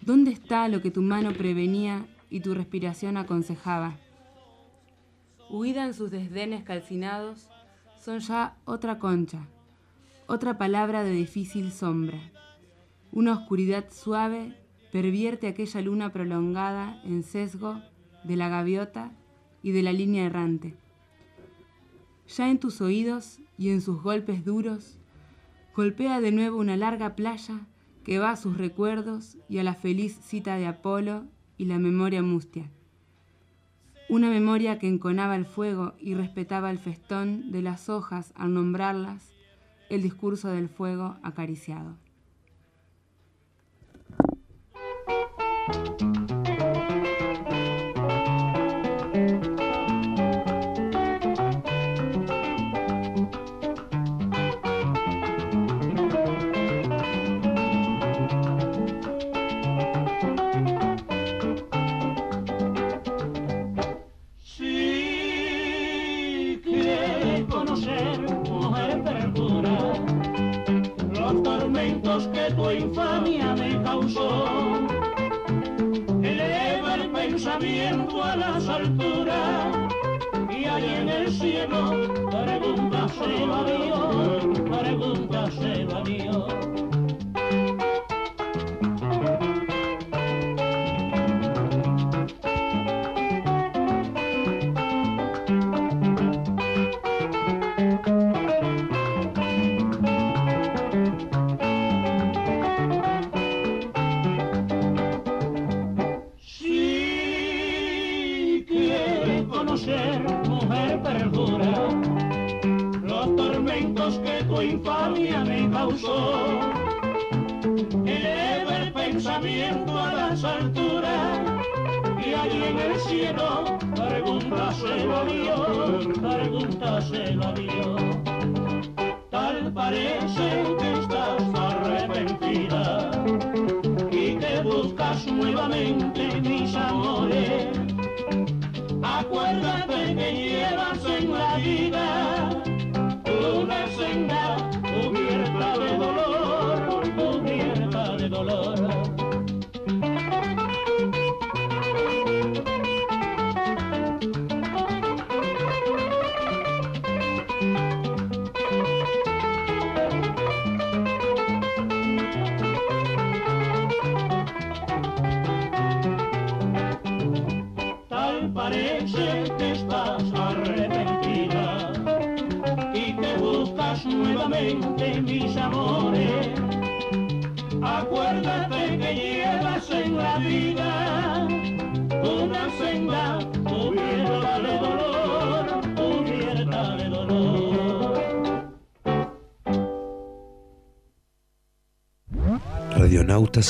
¿Dónde está lo que tu mano prevenía y tu respiración aconsejaba? Huida en sus desdenes calcinados, son ya otra concha, otra palabra de difícil sombra. Una oscuridad suave pervierte aquella luna prolongada en sesgo de la gaviota y de la línea errante. Ya en tus oídos y en sus golpes duros, golpea de nuevo una larga playa que va a sus recuerdos y a la feliz cita de Apolo y la memoria mustia. Una memoria que enconaba el fuego y respetaba el festón de las hojas al nombrarlas, el discurso del fuego acariciado. Si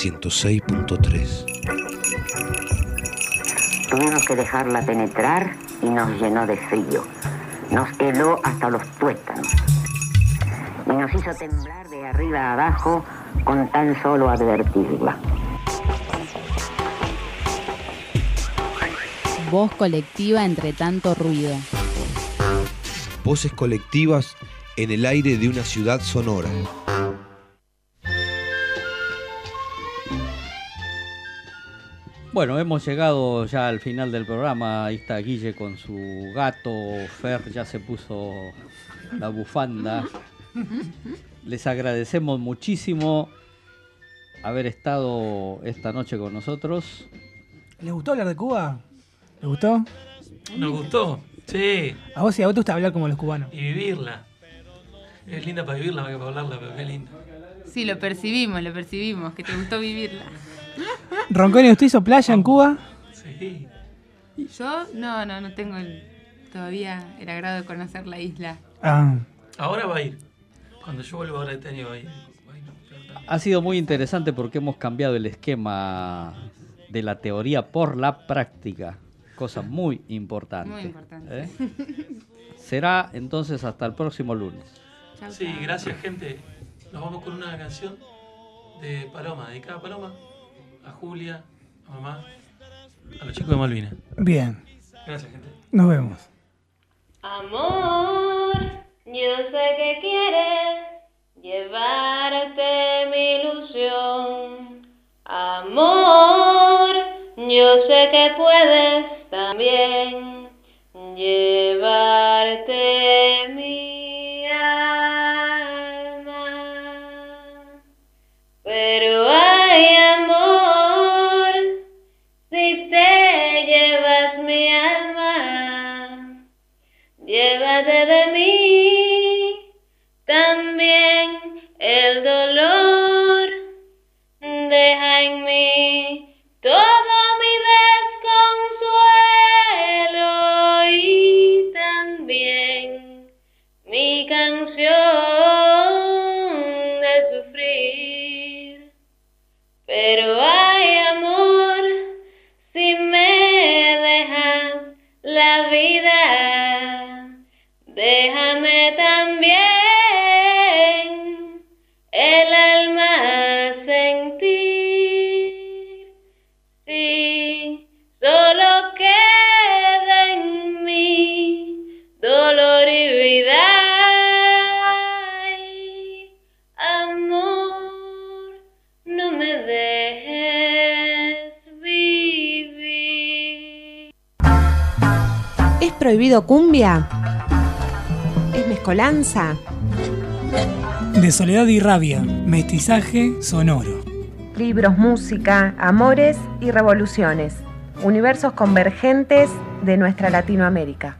106.3 Tuvimos que dejarla penetrar y nos llenó de frío. Nos heló hasta los tuétanos. Y nos hizo temblar de arriba a abajo con tan solo advertirla. Voz colectiva entre tanto ruido. Voces colectivas en el aire de una ciudad sonora. Bueno, hemos llegado ya al final del programa. Ahí está Guille con su gato. Fer ya se puso la bufanda. Les agradecemos muchísimo haber estado esta noche con nosotros. ¿Les gustó hablar de Cuba? ¿Les gustó? ¿Nos gustó? Sí. A vos sí, a vos te gusta hablar como los cubanos. Y vivirla. Es linda para vivirla, más que para hablarla, pero qué linda. Sí, lo percibimos, lo percibimos, que te gustó vivirla. Ronconi, ¿usted hizo playa en Cuba? Sí. Yo no, no, no tengo el- todavía el agrado de conocer la isla. Ah. Ahora va a ir. Cuando yo vuelva ahora este año va a ir. Ha sido muy interesante porque hemos cambiado el esquema de la teoría por la práctica. Cosa muy importante. Muy importante. ¿eh? Será entonces hasta el próximo lunes. Sí, gracias gente. Nos vamos con una canción de Paloma, dedicada a Paloma, a Julia, a mamá, a los chicos de Malvinas. Bien, Gracias gente. nos vemos. Amor, yo sé que quieres llevarte mi ilusión. Amor, yo sé que puedes también llevarte prohibido cumbia? ¿Es mezcolanza? De soledad y rabia, mestizaje sonoro. Libros, música, amores y revoluciones. Universos convergentes de nuestra Latinoamérica.